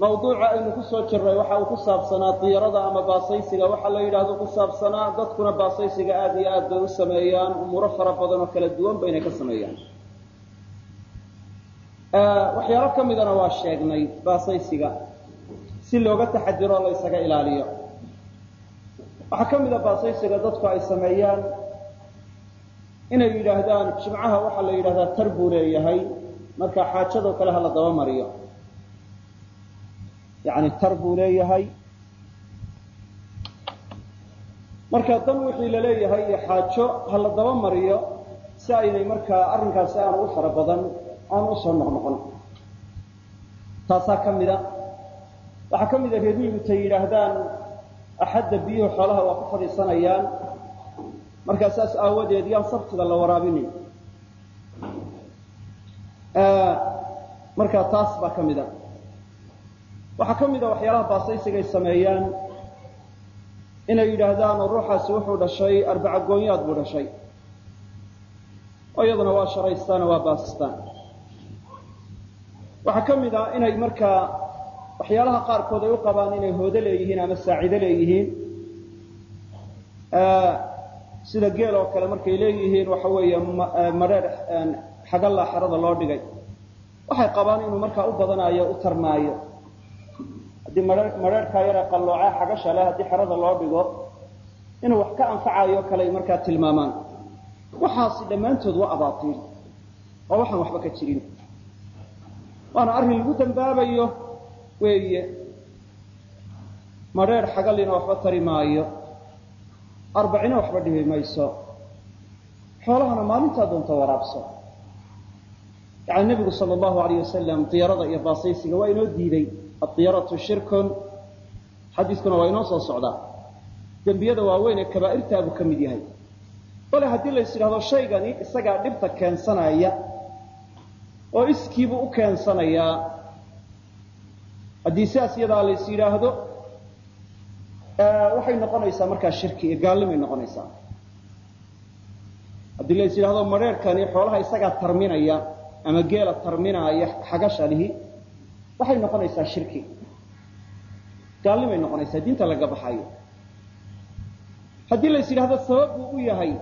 mawduuca aynu ku soo jirray waxa uu ku saabsanaa diyarada ama baasaysiga. Waxa la yidhaahdo ku saabsanaa dadkuna baasaysiga aad iyo aad bay u sameeyaan umuuro fara badan oo kala duwan baynay ka sameeyaan. Waxyaalo ka midana waa sheegnay baasaysiga si looga taxadiro la ysaga ilaaliyo. Waxaa ka mida baasaysiga dadku ay sameeyaan inay yidhaahdaan jimcaha waxaa la yidhahdaa tar buu leeyahay marka xaajadoo kale ha la daba mariyo yani tar buu leeyahay. Marka dan wixii la leeyahay iyo xaajo ha la daba mariyo si aynay markaa arrinkaasi aan u fara badan aan u soo noqnoqon. Taasaa ka mida waxaa ka mida reebiibutay yidhaahdaan axadda biyuhu xoolaha waa ku fadhiisanayaan. Markaa saas aawadeed yaan sabtida la waraabinin. Markaa taas baa ka mida waxaa ka mid a waxyaalaha baasaysigay sameeyaan inay yidhaahdaan ruuxaasi wuxuu dhashay arbaca goonyaad buu dhashay. Iyaduna waa sharaystaan waa baasistaan. Waxaa ka mid a inay markaa waxyaalaha qaarkood ay u qabaan inay hoodo leeyihiin ama saacido leeyihiin sida geel oo kale markay leeyihiin waxa weeye madheer xagallaa xerada loo dhigay. Waxay qabaan inuu markaa u badanaayo u tarmaayo haddii madheerhkaa yaree qalloocee xagasha leh haddii xerada loo dhigo inuu wax ka anfacayo kale ay markaa tilmaamaan. Waxaasi dhammaantood waa abaatiil oo waxaan waxba ka jirin. Waana arrin lagu dambaabayo weeye. Madheer xagallina waxba tari maayo. Arbacina waxba dhibi mayso. Xoolahana maalintaa doonta waraabso. Yani nebigu sala allahu alayh wasalam diyarada iyo baasaysiga waa inoo diiday adiyaratu shirkun. Xadiiskuna waa inoo soo socdaa dembiyada waaweyn ee kabaa'irtaabuu ka mid yahay. Bale haddii lays yidhahdo shaygani isagaa dhibta keensanaya oo iskiibuu u keensanayaa haddii sidaas iyadaa lays yidhaahdo waxay noqonaysaa markaa shirki iyo gaallimay noqonaysaa. Haddii lays yidhahdo madheerkani xoolaha isagaa tarminaya ama geela tarminaaya xagasha lihi waxay noqonaysaa shirki. Gaallimay noqonaysaa diinta laga baxayo. Haddii lays yidhahdo sabab buu u yahay.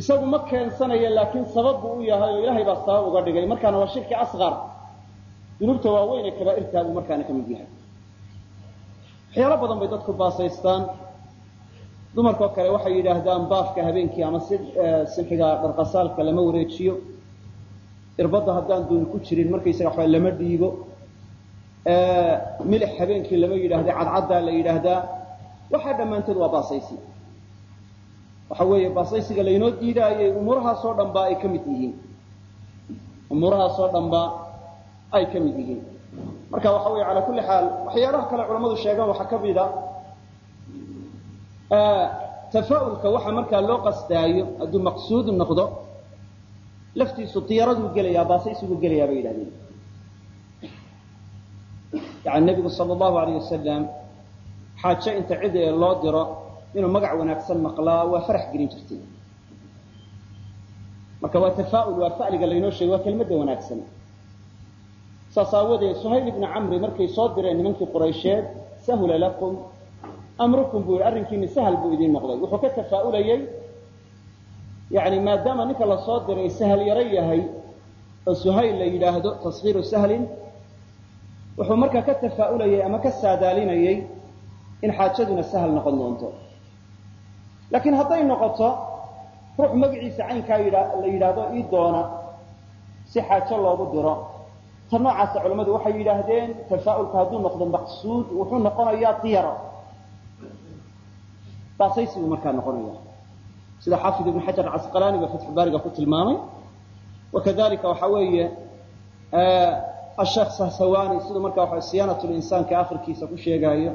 Isagu ma keensanaya laakiin sabab buu u yahay oo ilaahay baa sabab uga dhigay. Markaana waa shirki asqar. Dunuubta waaweyn kabaa'irtaa buu markaana ka mid yahay. Waxyaalo badan bay dadku baasaystaan. Dumarkao kale waxay yidhaahdaan baafka habeenkii ama si sinxiga dharqasaalka lama wareejiyo. Irbadda haddaan duun ku jirin markaysaga lama dhiibo milix habeenkii lama yidhaahda cadcaddaa la yidhaahdaa. Waxaa dhammaantood waa baasaysi. Waxa weeye baasaysiga laynoo diidaayay umuurahaasoo dhan ba ay ka mid yihiin. Umuurahaasoo dhan ba ay ka mid yihiin. Marka waxa weeye calaa kulli xaal waxyaalaha kale culamadu sheegaan waxaa ka mida tafaa'ulka waxa markaa loo qastaayo hadduu maqsuud noqdo laftiisu diyaraduu gelayaa baasaysiguu gelayaa bay yidhahdeen yani nebigu sala allahu alayh wasalam xaajo inta cid ee loo diro inuu magac wanaagsan maqlaa waa farax gelin jirtay. Marka waa tafaa'ul waa fa'liga laynoo sheegay waa kelmadda wanaagsan. Saas aawadeed suhayl ibni camri markay soo direen nimankii quraysheed sahula lakum amrukum buu yihi arrinkiini sahal buu idiin noqday. Wuxuu ka tafaa'ulayey yani maadaama ninka la soo diray sahal yaro yahay oo suhayl la yidhaahdo taskiiru sahlin wuxuu markaa ka tafaa'ulayey ama ka saadaalinayey in xaajaduna sahal noqon doonto. Laakiin hadday noqoto ruux magaciisa caynkaa la yidhaahdo ii doona si xaajo loogu diro. Ta noocaasa culammadu waxay yidhaahdeen tafaa'ulka hadduu noqdo maqsuud wuxuu noqonayaa diyaro baasaysi buu markaa noqonaya sida xaafid ibn xajar casqalaani ba fatxu baariga ku tilmaamay. Wakadalika waxa weeye ashaksa hawaani siduu markaa wa siyaanat linsaanka ku sheegaayo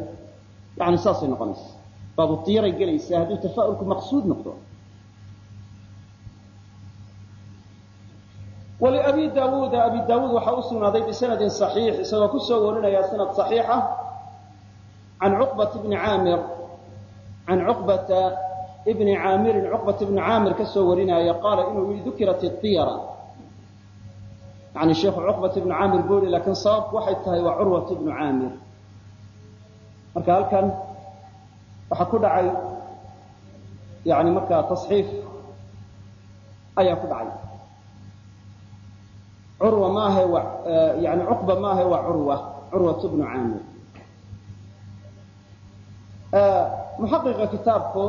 yani saasay noqonaysa baabu tiyaray gelaysaa hadduu tafa'ulku maqsuud noqdo waliabi daawuuda abi daawuud waxaa u sugnaaday bisanadin saxiix isagoo ku soo warinaya sanad saxiixa can cuqbata bni caamir can cuqbata bni caamirin cuqbat bni caamir ka soo warinaaya qaala inuu yihi dukirat iyara yani sheikhu cuqbata bni caamir buu yihi laakiin sababku waxay tahay waa curwat bnu caamir. Marka halkan waxaa ku dhacay yani markaa taصxiif ayaa ku dhacay. Curwa maaha yani cuqba maaha waa curwa curwat bnu caamir. Muxaqiqa kitaabku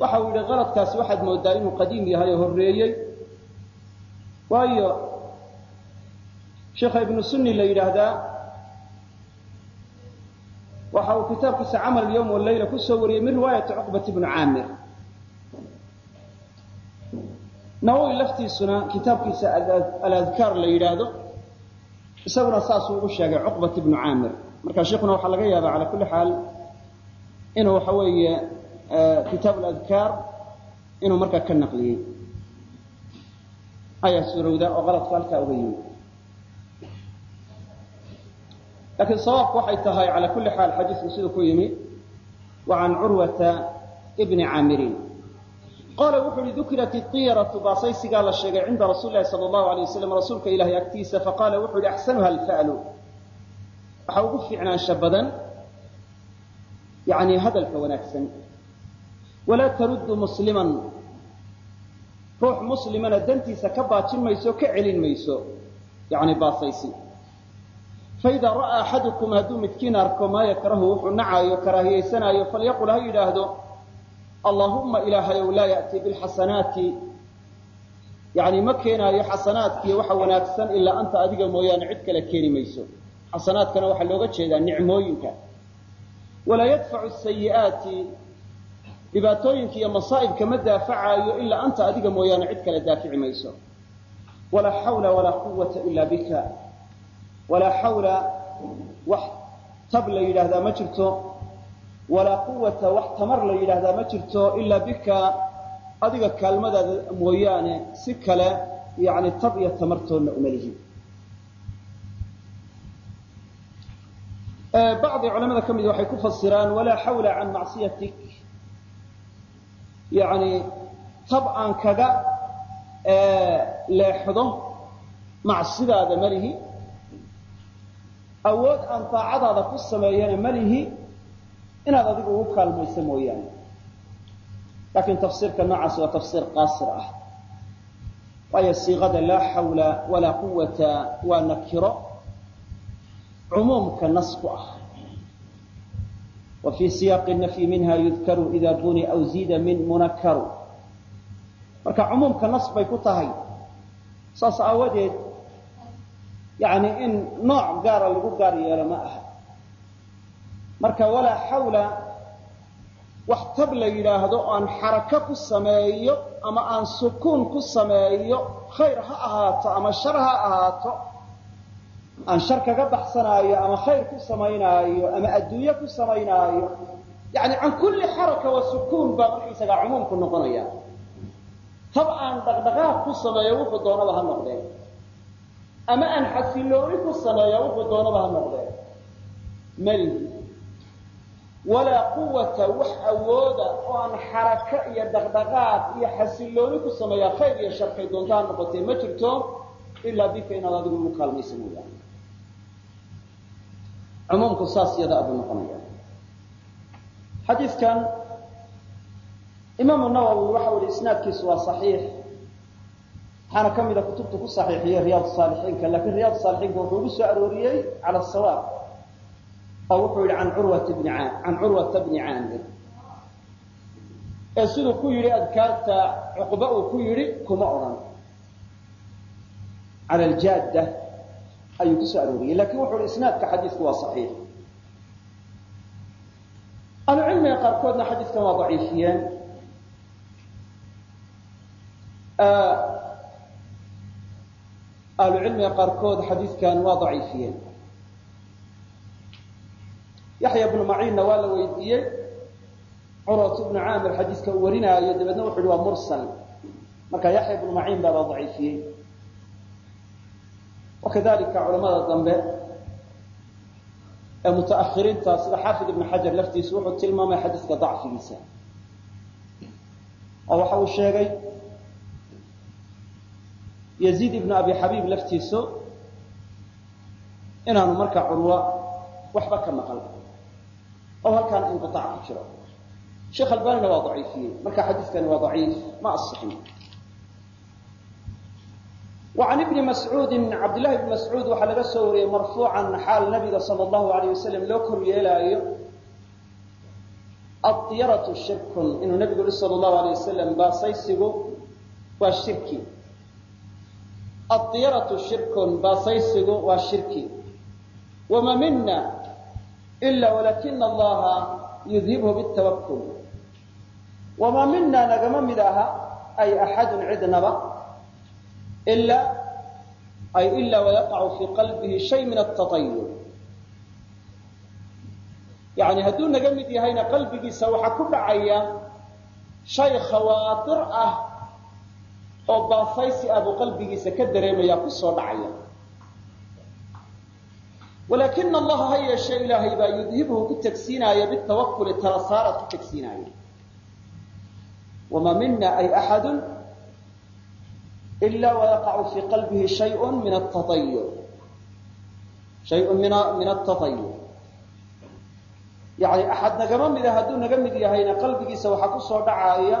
waxa uu yihi qaladkaasi waxaad moodaa inuu qadiim yahay oo horeeyey waayo sheekha ibnu sunni la yidhaahdaa waxa uu kitaabkiisa camal yawm walayla ku soo wariyey min riwaayati cuqbat bni caamir. Nawowi laftiisuna kitaabkiisa aladkaar la yidhaahdo isaguna saasuu ugu sheegay cuqbat bnu caamir. Marka sheikuna waxaa laga yaaba cala kulli xaal inuu waxa weeye kitaab aladkaar inuu markaa ka naqliyey. Ayaa suurowda oo qaladku halkaa uga yimi laakiin sawaabku waxay tahay cala kulli xaal xadiisku siduu ku yimi wa curwata bni caamirin qaala wuxu uhi dukirat iyaratu baasaysigaa la sheegay cinda rasuuli sala allahu alay wasalam rasuulka ilahay agtiisa faqaala wuxu uhi axsanuha alfa'lu waxa ugu fiicnaansha badan yani hadalka wanaagsan walaa taruddu musliman ruux muslimana dantiisa ka baajin mayso ka celin mayso yani baasaysi faida ra'aa axadukum hadduu midkiin arko maa yakrahu wuxuu nacaayo karaahiyaysanaayo falyaqul ha yidhaahdo allahuma ilaahayow laa ya'ti bilxasanaati yani ma keenaayo xasanaadkiiyo waxa wanaagsan ilaa anta adiga mooyaane cid kale keeni mayso xasanaadkana waxaa looga jeedaa nicmooyinka walaa yadfacu sayi'aati dhibaatooyinka iyo masaa'ibka ma daafacaayo ilaa anta adiga mooyaane cid kale daafici mayso walaa xawla walaa quwata ila bika walaa xawla wax tab la yidhaahdaa ma jirto. Walaa quwata wax tamar la yidhaahdaa ma jirto. Ilaa bika adiga kaalmadaada mooyaane si kale yani tab iyo tamartoodna uma lihi. Bacdi culamada ka mid waxay ku fasiraan walaa xawla can macsiyatik. Yani tab aan kaga leexdo macsidaada ma lihi awood aan daacadaada ku sameeyana ma lihi inaad adigu ugu kaalmayso mooyaane. Laakiin tafsiirka noocaas waa tafsiir qaasir ah. Waayo siiqada laa xawla walaa quwata waa nakiro cumuumka nas ah. Wa siyaaqi nafyi minha yudkaru ida buni aw ziida min munakaru. Marka cumuumka nas bay ku tahay. Saas aawadeed yani in nooc gaara lagu gaar yeelo ma aha. Marka walaa xawla wax tab la yidhaahdo aan xarako ku sameeyo ama aan sukuun ku sameeyo khayr ha ahaato ama shar ha ahaato aan shar kaga baxsanaayo ama khayr ku samaynaayo ama adduunye ku samaynaayo yani can kulli xaraka wa sukuun baa markaysagaa cumuumku noqonaya tab aan dhaqdhaqaaq ku sameeyo wuxuu doonaba ha noqdee ama aan xasilooni ku sameeyo wuxuu doonaba ha noqdee. Malihi walaa quwata wax awooda oo aan xarako iyo dhaqdhaqaaq iyo xasilooni ku sameeya khayr iyo sharkay doonta ha ma jirto ilaa bika inaad adigu ugu kaalmaysa mooyaane cumuumku saas yada abuu noqonaya. Xadiidkan imaamu nawowi waxa u yihi isnaadkiisu waa saxiix waxaana ka mida kutubta ku saxiixiyey riyaad saalixiinka lakiin riyaad saalixiinka wuxuu ugu soo arooriyey cala sawaab wuxuu yihi an curwata bni can curwata bni caamir ee siduu ku yidhi adkaarta cuqba uu ku yidhi kuma odhan. Cala aljaadda ayuu ku soo arooriyey laakiin wuxuu hi isnaadka xadiidku waa saxiix. Ahlucilmiga qaarkoodna xadiidkan waa daciifiyeen ahlucilmiga qaarkood xadiidkan waa daciifiyeen. Yaxya bnu maciinna waa la weydiiyey curwat bnu caamir xadiiska uu warinaayo dabeedna wuxu uhi waa mursal. Marka yaxya bnu maciin baabaa daciifiyey. Wakadalika culamada dambe ee mutaahiriinta sida xaafid ibn xajar laftiisu wuxuu tilmaamay xadiiska dacfigiisa. Oo waxa uu sheegay yaziid ibnu abi xabiib laftiisu inaanu markaa curwa waxba ka maqal oo halkaan inqiaac ku jiro. Sheekh albanina waa daciifiyey. Marka xadiiskani waa daciif ma asixin. Wa ibni mascuudin cabdillahi ibni mascuud waxaa laga soo wariyey marfuucan xaal nabiga sala allahu alayh wasalam loo koryeelaayo adyaratu shirkun inuu nabigu yihi sala allahu alayh wasalam baasaysigu waa shirki adiyaratu shirkun baasaysigu waa shirki. Wama mina ila walakina allaha yudhibhu bitabakul wamaa mina nagama mid aha ay axadun cidnaba ila ay ila wayaqacu fii qalbihi shay min atatayur yani hadduu naga mid yahayna qalbigiisa waxaa ku dhacaya shay khawaadir ah oo baasaysi ah buu qalbigiisa ka dareemaya ku soo dhacaya. Walakina allaha ha yeeshe ilaahay baa yudhibhu ku tegsiinaaya bitawakuli tala saarad ku tegsiinaaya wama mina ay axadu ila wayaqacu fii qalbihi shayun min atatayur shayun min atatayur yani axad nagama mida hadduu naga mid yahayna qalbigiisa waxaa ku soo dhacaaya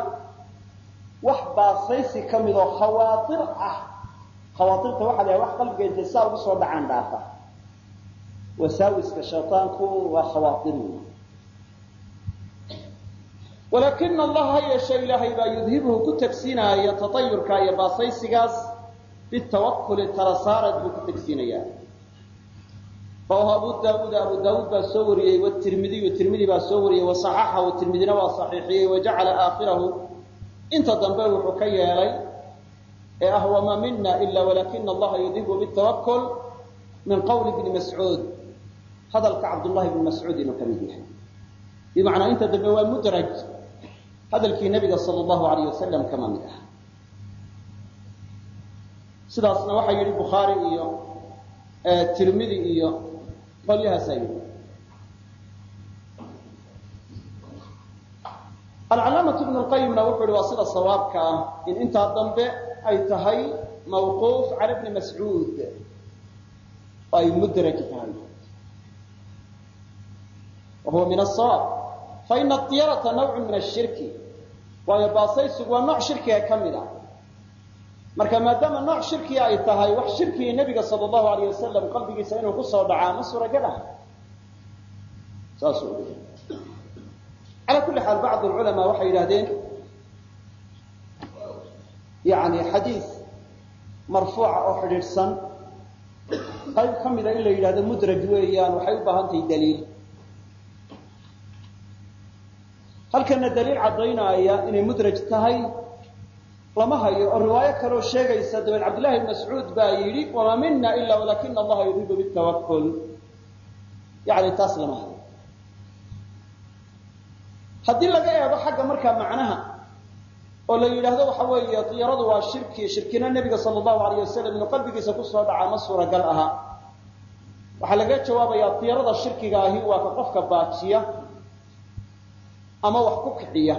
wax baasaysi ka mid oo khawaair ah. Khawaairta waxa la wax qalbiga intay saa ugu soo dhacaan dhaafa. Wasaawiska shaytaanku waa khawaair walakina allaha ha yeeshe ilaahay baa yudhibhu ku tegsiinaaya tatayurka iyo baasaysigaas bitawakuli tala saarad buu ku tegsiinaya rawahu abu daauud abu daauud baa soo wariyey wtirmidiyu tirmidi baa soo wariyey wasaxaxahu tirmidina waa saxiixiyey wajacala aakhirahu inta dambe wuxuu ka yeelay ee ah wama mina ila walakina allaha yudhibhu bitawakul min qawli bni mascuud hadalka cabdullahi bni mascuud inuu ka mid yahay. Bimacnaa inta dambe waa mudraj. Hadalkii nabiga sal allahu alayh wasalam kama mid ah. Sidaasna waxaa yidhi bukhaari iyo tirmidi iyo qolyahaasaa yidhi alcalaamatu ibnu lqayimna wuxuu yihi waa sida sawaabka ah in intaa dambe ay tahay mawquuf cala bni mascuud. Oo ay mudraj tahay wa min asawaab faina aطiyarata nawcu min ashirki waayo baasaysigu waa nooc shirkiga ka mid ah. Marka maadaama nooc shirkiga ay tahay wax shirkigii nebiga sal allahu alayh wasalam qalbigiisa inuu ku soo dhacaa ma suuragal ah. Saasuu oya ala kulli xaal bacd culamaa waxay yidhahdeen yani xadiis marfuuca oo xidhiidhsan. Qayb ka mida in la yidhahdo mudraj weeyaan waxay u baahan tahay daliil. Halkana daliil caddaynaya inay mudraj tahay lama hayo. Oo riwaayo kaloo sheegaysa dabeed cabdillahi bn mascuud baa yidhi wamaa mina ila walakina allaha yudhibu bitawakul yani taas lama hayo haddii laga eego xagga markaa macnaha oo la yidhaahdo waxa weeye diyaradu waa shirki shirkina nebiga sala allahu alayh wasalam inuu qalbigiisa ku soo dhaca ma suuragal aha. Waxaa laga jawaabayaa diyarada shirkiga ahi waa ka qofka baajiya ama wax ku kiciya.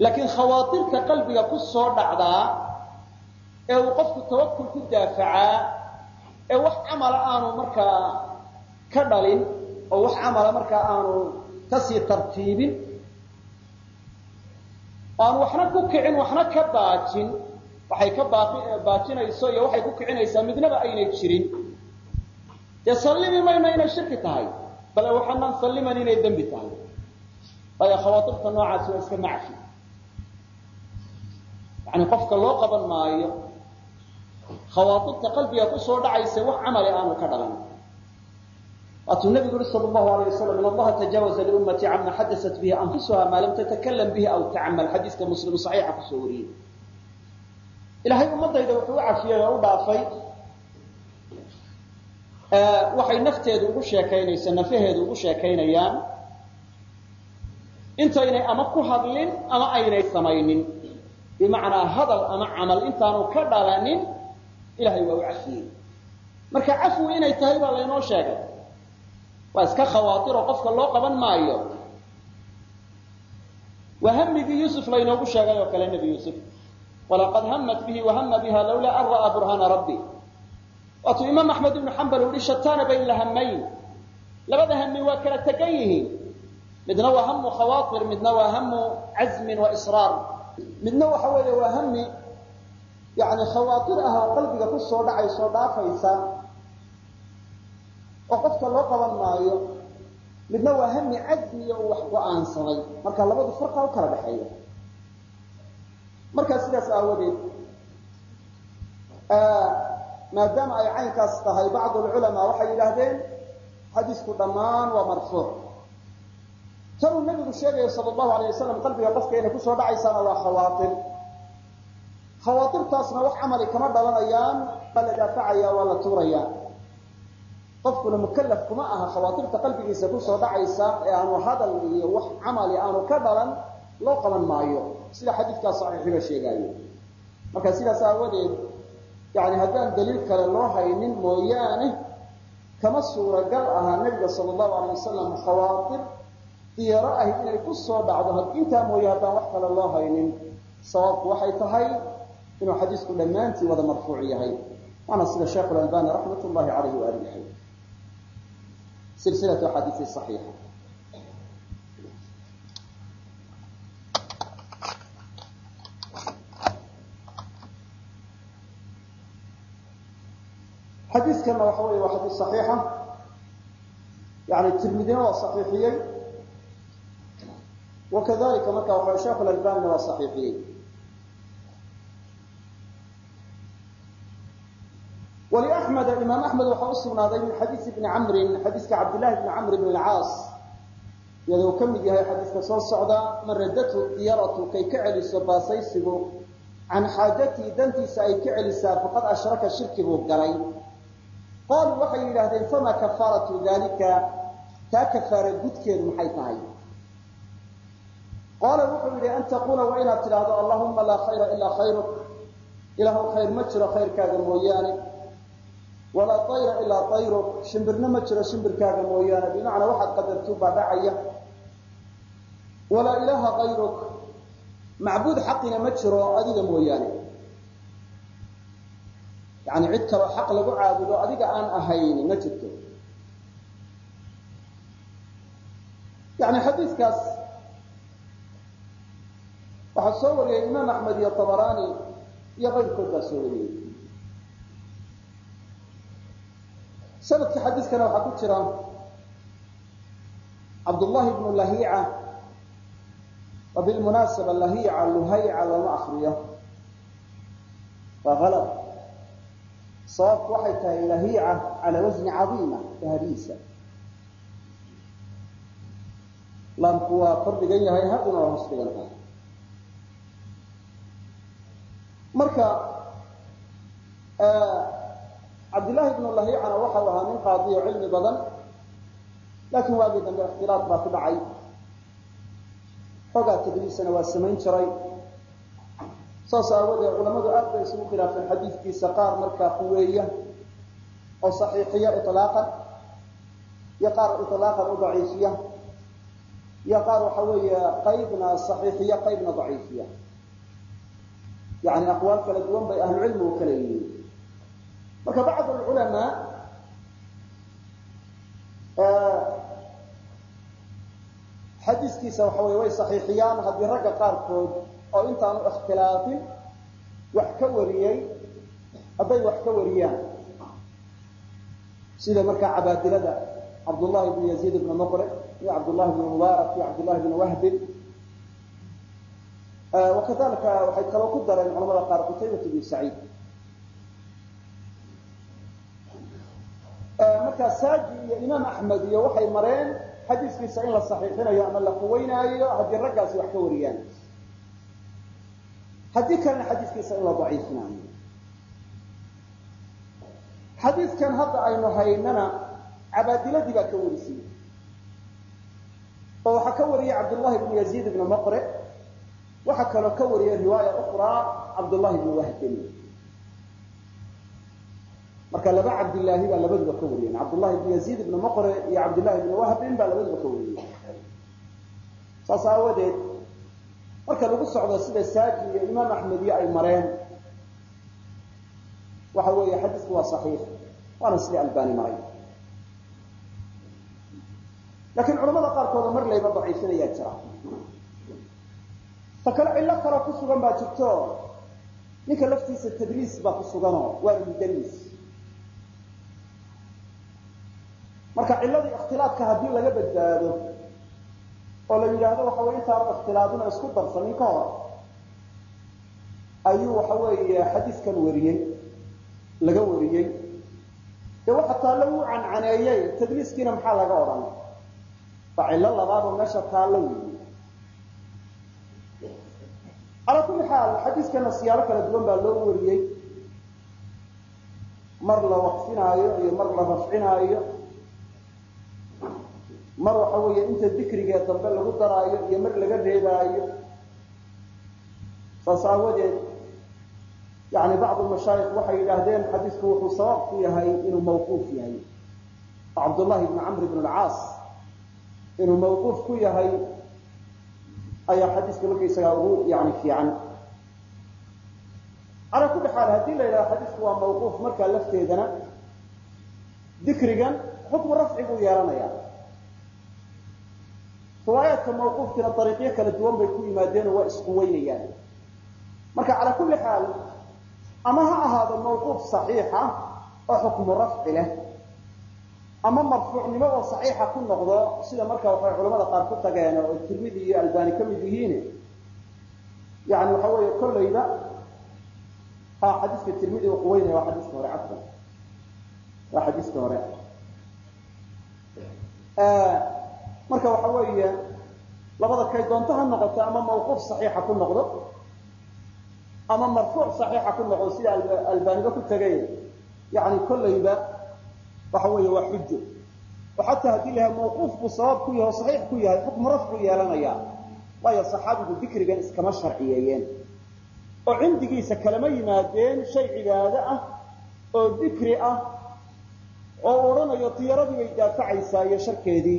Laakiin khawaatirta qalbiga ku soo dhacdaa ee uu qofku tawakul ku daafacaa ee wax camala aanu markaa ka dhalin oo wax camala markaa aanu ka sii tartiibin. Aan waxna ku kicin waxna ka baajin. Waxay ka baajinayso iyo waxay ku kicinaysaa midnaba aynay jirin. Dee sallimi mayna inay shirki tahay bale waxaanaan salliman inay dembi tahay. Waayo khawaatirta noocaasi waa iska macfi. Yani qofka loo qaban maayo khawaatirta qalbiga ku soo dhacaysa wax camali aanu ka dhalan waatuu nabigu yuri sal allahu alayh wasalam in allaha tajaawaza liummati cama xadasat bihi anfusuha maa lam tatakalam bihi aw tacmal xadiiska muslim saxiixa ku soo wariyey ilaahay ummadayda wuxuu u cafiyey oo u dhaafay waxay nafteedu ugu sheekaynaysa nafaheedu ugu sheekaynayaan intaynay ama ku hadlin ama aynay samaynin bimacnaa hadal ama camal intaanu ka dhalanin ilahay waa u cafiyey marka cafwi inay tahay baa laynoo sheegay waa iska khawaatiroo qofka loo qaban maayo. Waa hamigii yuusuf laynoogu sheegay oo kale nebi yuusuf. Walaqad hamat bihi wahama biha lawlaa an ra'aa burhaana rabbi. Waatuu imaam axmed ibnu xambal uhi shataana bayn lahamayn. Labada hami waa kala tegan yihiin. Midna waa hamu khawaatir midna waa hamu cazmin wa israar. Midna waxa weeye waa hami yani khawaatir ah oo qalbiga ku soo dhacay soo dhaafaysa oo qofka loo qaban maayo midna waa hami cazmiya uu wax go'aansaday. Marka labadu farqa u kala dhexeeya. Markaa sidaas aawadeed maadaama ay caynkaas tahay bacd lculamaa waxay yidhaahdeen xadiisku dhammaan waa marfuuc. Tanuu nabigu sheegayo sal allahu alayh wasalam qalbiga qofka inay ku soo dhacaysaana waa khawaatir. Khawaatirtaasna wax camali kama dhalanayaan waa la daafacaya waa la tuuraya qofkuna mukalaf kuma aha khawaatirta qalbigiisa ku soo dhacaysa ee aanu hadal iyo wax camali aanu ka dhalan loo qaban maayo. Sida xadiidkaa saxiixiba sheegaayo. Marka sidaas aawadeed yani haddaan daliil kale loo haynin mooyaane kama suuragal ahaa nabiga sal allahu alayh wasalam khawaatir diyaro ahi inay ku soo dhacdo intaa mooye haddaan wax kale loo haynin. Sababku waxay tahay inuu xadiisku dhammaantii wada marfuuc yahay. Waana sida sheekh albani raxmat llahi alayh waali yahay silsilatu axaadiisi saxiixa xadiiskana waxa wey waa xadiis صaxiixa yani tirmidina waa صaxiixiyey wakadalika marka waxa sheekh اalbanina waa صaxiixiyey wlaxmed imaam axmed waxaa usugnaaday min xadiisi bni camrin xadiiska cabdillahi bni camr bn اlcaas iyadoo ka mid yahay xadiiska soo socda man radatu diyaratu kay ka celiso baasaysigu. Can xaajatihi dantiisa ay ka celisaa faqad ashraka shirki buu galay. Qaaluu waxay yidhaahdeen fama kafaaratu dalika taa kafaara gudkeedu maxay tahay? Qaala wuxuu yidhi an taquula waa inaad tidhaahdo allahuma laa khayra ilaa khayruk. Ilaahu khayr walaa ayra ilaa ayruk shimbirna ma jiro shimbirkaaga mooyaane bimacnaa waxaad qadartuu baa dhacaya. Walaa ilaaha kayruk macbuud xaqina ma jiro adiga mooyaane. Yani cid kaloo xaq lagu caabudo adiga aan ahayn ma jirto. Yani xadiikaas waxaa soo wariyay imaam axmed iyo tabarani iyo kayrkood baa soo wariyey sanadka xadiiskana waxaa ku jira cabdullahi bnu lahiica wa bilmunaasaba lahiica luhayca lama akriyo waa alad sababku waxay tahay lahiica calaa wasni cadiima tahriisa laamku waa kor dhigan yahay hadduna waa hoos dhigan tahay marka cabdillaahi bnu lahiicana waxau ahaa nin qaadiyo cilmi badan laakiin waagii dambe ikhtilaaf baa ku dhacay. Xoogaa tadriisana waa samayn jiray. Saas aawadeed culamadu aad bay isugu khilaafeen xadiidkiisa qaar markaa quweeya oo saxiixiya ilaaqan iyo qaar ilaaqan u daciifiya iyo qaar waxa weeye qaybna saxiixiya qaybna daciifiya. Yani aqwaal kala duwan bay ahlucilmigu kala yihiin marka bacd alculamaa xadiiskiisa waxa wey way saxiixiyaan haddii ragga qaarkood oo intaanu ikhtilaafin wax ka wariyey hadday wax ka wariyaan. Sida markaa cabaadilada cabdullahi bn yaziid bn muqre iyo cabdullahi bn mubaarak iyo cabdullahi bn wahbin wakadalika waxay kaloo ku dareen culamada qaar qutaybat bn saciid markaa saaji iyo imaam axmed iyo waxay mareen xadiiskiisa in la saxiixinayo ama la quweynaayo haddii raggaasi wax ka wariyaan. Haddii kalena xadiiskiisa in la daciifinayo xadiidkan hadda aynu haynana cabaadiladii baa ka warisay oo waxaa ka wariyay cabdullahi bnu yaziid ibnu maqre waxaa kaloo ka wariyay riwaaya ukraa cabdullahi bnu wahbin marka laba cabdilaahi baa labaduba ka wariyeen. Cabdullahi bnu yaziid ibnu maqre iyo cabdillahi ibnu wahbin baa labaduba ka wariyey saas aawadeed marka lagu socdo sida saaji iyo imaam axmediyo ay mareen waxa weeye xadiisku waa saxiix waana sidii albani maray. Laakiin culamada qaarkooda mar layba daciifinayaa jira. Ta kale cillo kaloo ku sugan baa jirto. Ninka laftiisa tadliis baa ku suganoo waana mudallis marka cilladii ikhtilaadka haddii laga badbaado oo la yidhaahdo waxa wey intaanu ikhtilaadina isku darsanin ka hor ayuu waxa weeye xadiiskan wariyey laga wariyey. Dee waxa taallo wuu cancaneeyey tadliiskiina maxaa laga odhan? Waa cillo labaadoo meesha taallo weeyey. Calaa kulli xaal xadiiskana siyaalo kala duwan baa loo wariyey. Mar la waqfinaayo iyo mar la rafcinaayo mar waxa weeye inta dikrigee dambe lagu daraayo iyo mar laga reebaayo saas aawadeed yani bacdu mashaayikh waxay yidhaahdeen xadiisku wuxuu sabab ku yahay inuu mawquuf yahay. Oo cabdullahi camr bn alcaas inuu mawquuf ku yahay ayaa xadiiska markaysagaa ugu yani fiican. Calaa kulli xaal haddii la yidhaha xadiisku waa mawquuf markaa lafteedana dikrigan xukmu rafci buu yeelanaya riwaayaadka mawquufkiina dariiqyo kala duwan bay ku yimaadeenoo waa isku weynayaan. Marka calaa kulli xaal ama ha ahaado mawquuf saxiixa oo xukmu rafci leh ama marfuucnimo oo saxiixa ku noqdo sida marka waxay culamada qaar ku tageen oo tirmidi iyo albani ka mid yihiin yani waxa weeye kollayba ha xadiiska tirmidi uu quweynaya waa xadiiska hore cafwan. Waa xadiiska hore marka waxa weeye labada kay doonto ha noqoto ama mawquuf saxiixa ku noqdo ama marfuuc saxiixa ku noqdo sida albaaniba ku tegay. Yani kollayba waxa weeye waa xujo oo xataa haddii la yahay mawquuf buu sabab ku yahay oo saxiix ku yahay xukmu rafcu yeelanaya waayo saxaabigu dikrigan iskama sharciyeeyeen. Oo cindigiisa kalama yimaadeen shay cibaado ah oo dikri ah oo odhanayo tiyaradii bay daafacaysaa iyo sharkeedii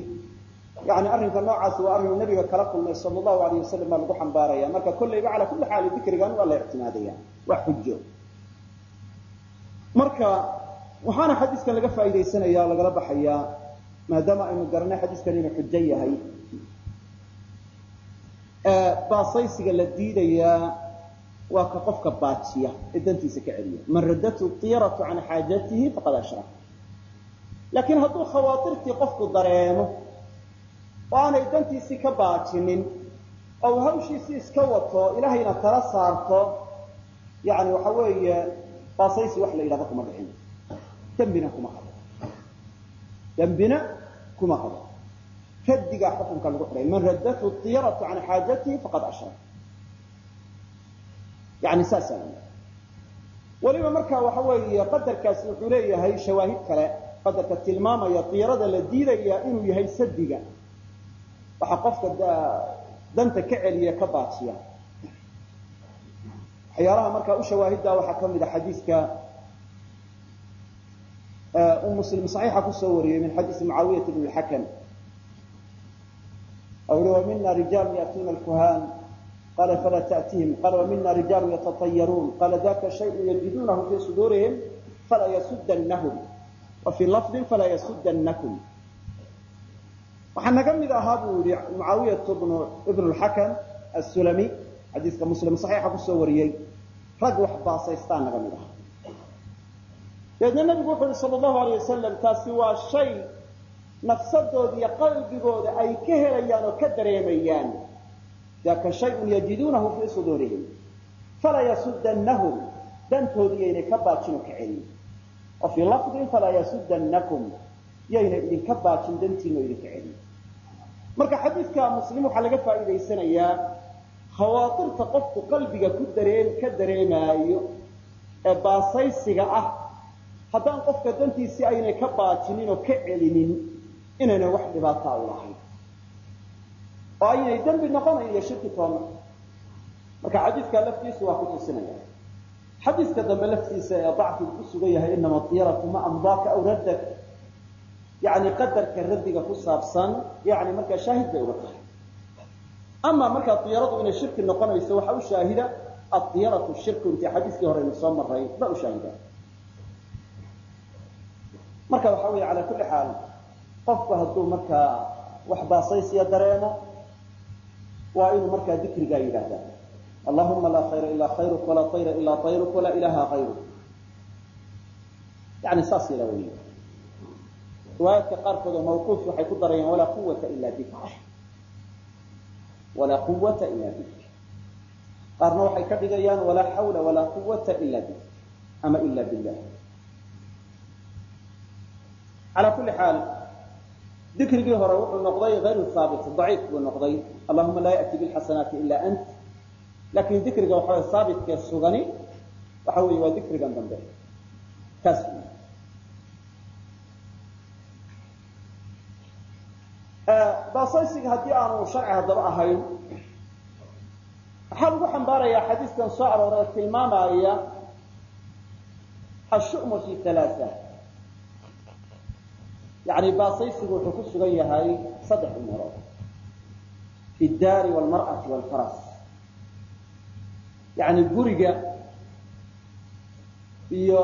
yani arrinka noocaasi waa arrinuu nabiga kala kulmay sal allahu alayh wasalam baa lagu xambaaraya. Marka kollayba calaa kulli xaali dikrigan waa la ictimaadaya waa xujo marka waxaana xadiiskan laga faaidaysanaya lagala baxayaa maadaama aynu garanay xadiiskan inuu xujo yahay. Baasaysiga la diidayaa waa ka qofka baajiya ee dantiisa ka celiya. Man radatu tiyaratu can xaajatihi faqad ashrak laakiin hadduu khawaatirtii qofku dareemo oo aanay dantiisii ka baajinin. Oo uu hawshiisii iska wato ilaahayna tala saarto. Yani waxa weeye baasaysi wax la yidhahdo kuma dhicin dembina kuma qabo. Dembina kuma qabo. Raddigaa xukunka lagu xidhay man raddathu tiyaratu can xaajatihi faqad ashrak. Yani saasa weliba marka waxa weeye qadarkaasi wuxuu leeyahay shawaahid kale. Qadarka tilmaamaya diyarada la diidaya inuu yahay sadiga waxaa qofka danta ka celiya ka baatiya waxyaalaha markaa u shawaahidda waxaa ka mid ah a xadiidka eh, uu umm muslim saxiixa ku soo wariyey min xadiisi mucaawiyata bn xakam oo wamina rijaalu ya'tuuna alkuhaan qala falaa ta'tihim. Qala wamina rijaalu yatatayaruun. Qala daka shayun yajiduunahu fii suduurihim falaa yasudanahum wa fii lafdin falaa yasudannakum waxaa naga mid ahaa buu yihi mucaawiyat ibn اxakam asulami xadiiska muslim صaxiixa ku soo wariyey. Rag wax baasaystaa naga mid aha dabeedna nabigu wuxu uhi sal allahu alay wasalam taasi waa shay nafsadooda iyo qalbigooda ay ka helayaan oo ka dareemayaan. Daka shayun yajiduunahu fii suduurihim falaa yasudanahum dantoodi yaynay ka baajin oo ka celin. Oo fii lafdin falaa yasudannakum yayna idinka baajin idinka celin. Marka xadiidka muslim waxaa laga faa'iidaysanayaa khawaatirta qofku qalbiga ku dareen ka dareemaayo ee baasaysiga ah. Haddaan qofka dantiisii aynay ka baajinin oo ka celinin inayna wax dhibaataa u lahayn. Oo aynay dembi noqonayn iyo shirki toonna marka xadiidka laftiisu waa ku tusinaya. Xadiiska dambe laftiisa ee dacfigu ku sugan yahay inama diyaratu ma amdaaka aw raddak yani qadarka raddiga ku saabsan yani markaa shaahid bay uga tahay. Ama markaa diyaradu inay shirki noqonayso waxaa u shaahida adiyaratu shirku intii xadiiskii hore aynu soo maray ba u shaahida. Marka waxa weeye calaa kulli xaal qofku hadduu markaa wax baasaysiya dareemo waa inuu markaa dikrigaa yidhaahdaa. Allahuma laa khayra ilaa khayruk walaa tayra ilaa tayruk walaa ilaha kayruk yani saas yala wey riwaayaadka qaarkood oo mawquuf waxay ku darayaan walaa quwata ila bik walaa quwata ila bik qaarna waxay ka dhigayaan walaa xawla walaa quwata ila bik ama ila billah. Calaa kulli xaal dikrigii hore wuxuu noqday ayru haabit daciif buu noqday. Allahuma laa ya'ti bilxasanaati ila ant. Lakin dikriga waxa haabitkee sugani? Waxa weeye waa dikrigan dambe. Kaas baasaysiga haddii aanu sharci haddaba ahayn waxaa lagu xambaarayaa xadiiskan soo aroora tilmaamaya ashu'mu fi alaaa yani baasaysigu wuxuu ku sugan yahay saddex umurood fi daari wlmar'ati wlfaras yani guriga iyo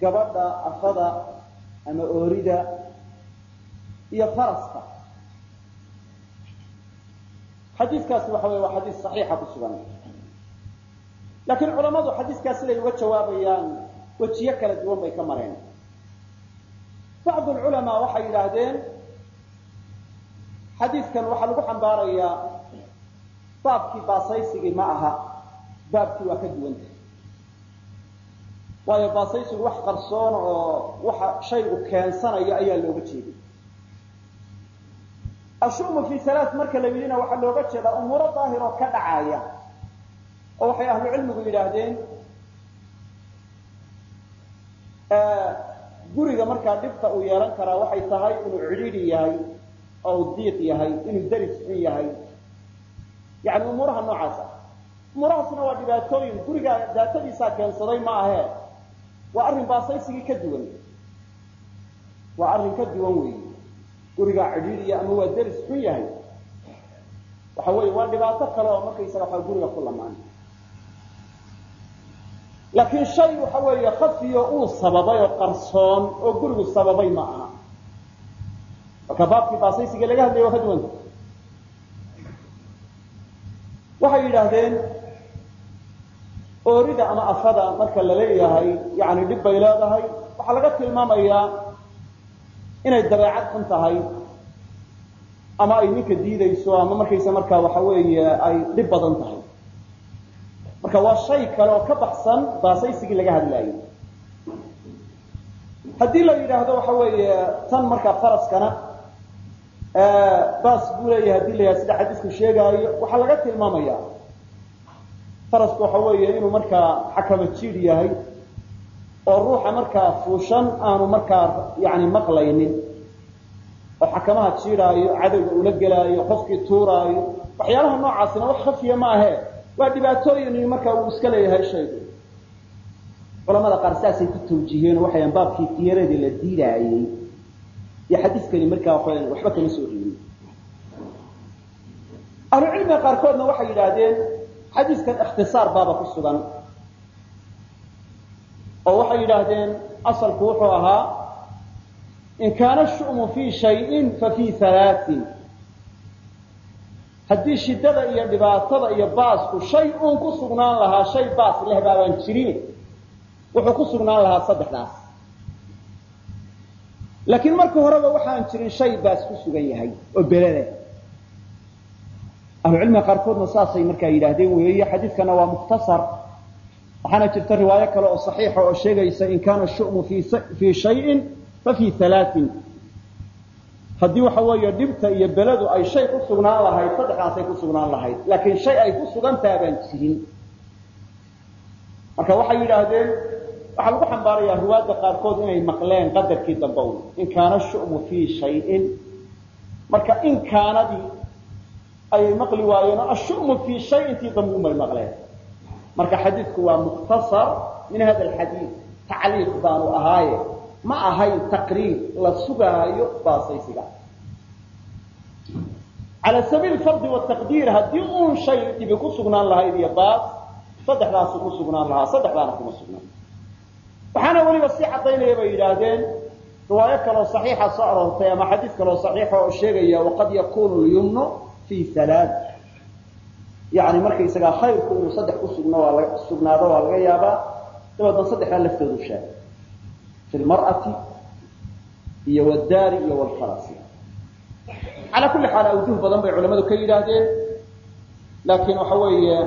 gabadha afada ama oorida iyo faraska. Xadiiskaasi waxa wey waa xadiis saxiixa ku sugan. Laakiin culamadu xadiiskaas siday uga jawaabayaan wejiyo kala duwan bay ka mareen. Bacd lculamaa waxay yidhaahdeen xadiiskan waxaa lagu xambaarayaa baabkii baasaysigii ma aha baabkii waa ka duwanta waayo baasaysigu wax qarsoon oo waxa shaygu keensanayo ayaa looga jeeday ashu'mu fi halaa marka la yidhina waxaa looga jeedaa umuuro daahiroo ka dhacaya oo waxay ahlu cilmigu yidhaahdeen guriga markaa dhibta uu yeelan karaa waxay tahay inuu cidhiidhi yahay oo diiq yahay inuu deris xun yahay yani umuuraha noocaas ah umuurahaasna waa dhibaatooyin guriga daatadiisaa keensaday ma ahe waa arrin baasaysigii ka duwan waa arrin ka duwan weyi gurigaa cidhiidhiya ama waa deris xun yahay. Waxa weeye waa dhibaato kale oo markaysaga waxa guriga ku lamaan laakiin shay waxa weeye khafiyo uu sababay oo qarsoon oo gurigu sababay ma aha. Marka baabkii baasaysiga laga hadlaya waa ka duwanta waxay yidhaahdeen oorida ama afada marka la leeyahay yani dhib bay leedahay. Waxaa laga tilmaamayaa inay dabeecad xun tahay ama ay ninka diidayso ama markaysa markaa waxa weeye ay dhib badan tahay. Marka waa shay kale oo ka baxsan baasaysigii laga hadlaayay haddii la yidhaahdo waxa weeye tan markaa faraskana baas buu leeyahay haddii la yidhahdo sida xadiisku sheegaayo waxaa laga tilmaamaya farasku waxa weeye inuu markaa xakama jiid yahay oo ruuxa markaa fuushan aanu markaa yani maqlaynin. Oo xakamaha jiidaayo cadowga ula gelaayo qofkii tuuraayo waxyaalaha noocaasina wax khafiya ma ahe waa dhibaatooyin markaa uu iska leeyahay shaygu. Culamada qaar saasay ku tawjiiheen oo waxayan baabkii diyaradii la diidaayey. Iyo xadiiskani markaa waxba kama soo reerin ahlucilmiga qaarkoodna waxay yidhaahdeen xadiiskan ikhtisaar baaba ku sugan oo waxay yidhaahdeen asalku wuxuu ahaa in kaana shu'mu fii shayin fa fii halaatin haddii shidada iyo dhibaatada iyo baasku shay uun ku sugnaan lahaa shay baas leh jirin. Wuxuu ku sugnaan lahaa saddexdaas. Laakiin marka horeba waxaan jirin shay baas ku sugan yahay oo beleleh ahlucilmiga qaarkoodna saasay markaa yidhaahdeen weeye xadiidkana waa mukhtasar waxaana jirta riwaayo kale oo saxiixa oo sheegaysa in kaana shu'mu fii shayin fa fii halaatin haddii waxa weeye dhibta iyo beledu ay shay ku sugnaan lahayd saddexdaasay ku sugnaan lahayd laakiin shay ay ku sugantaha baan jirin. Marka waxay yidhaahdeen waxaa lagu xambaarayaa riwaayadda qaarkood inay maqleen qadarkii dambe un in kaana shu'mu fii shayin. Marka in kaanadii ayay maqli waayeen ashu'mu fii shay intii dambe unbay maqleen marka xadiidku waa mukhtasar min hada alxadiid. Tacliiq baanu ahaaye. Ma ahayn taqriir la sugaayo baasaysiga. Cala sabiil fardi wataqdiir haddii uun shay dhibi ku sugnaan lahayd iyo baas saddexdaasu ku sugnaan lahaa saddexdaana kuma sugnaan. Waxaana weliba si cadaynaya bay yidhaahdeen riwaayo kaloo saxiixa soo aroortay ama xadiis kaloo saxiixa oo sheegaya waqad yakunu lyumnu fii halaa yani markaysagaa khayrku inuu saddex ku sugno waa laga sugnaado waa laga yaabaa. Dabeedna saddexdaa laftoodu sheegay. Fi lmar'ati iyo wdaari iyo wlfarasi calaa kulli xaal awjuh badan bay culamadu ka yidhaahdeen. Laakiin waxa weeye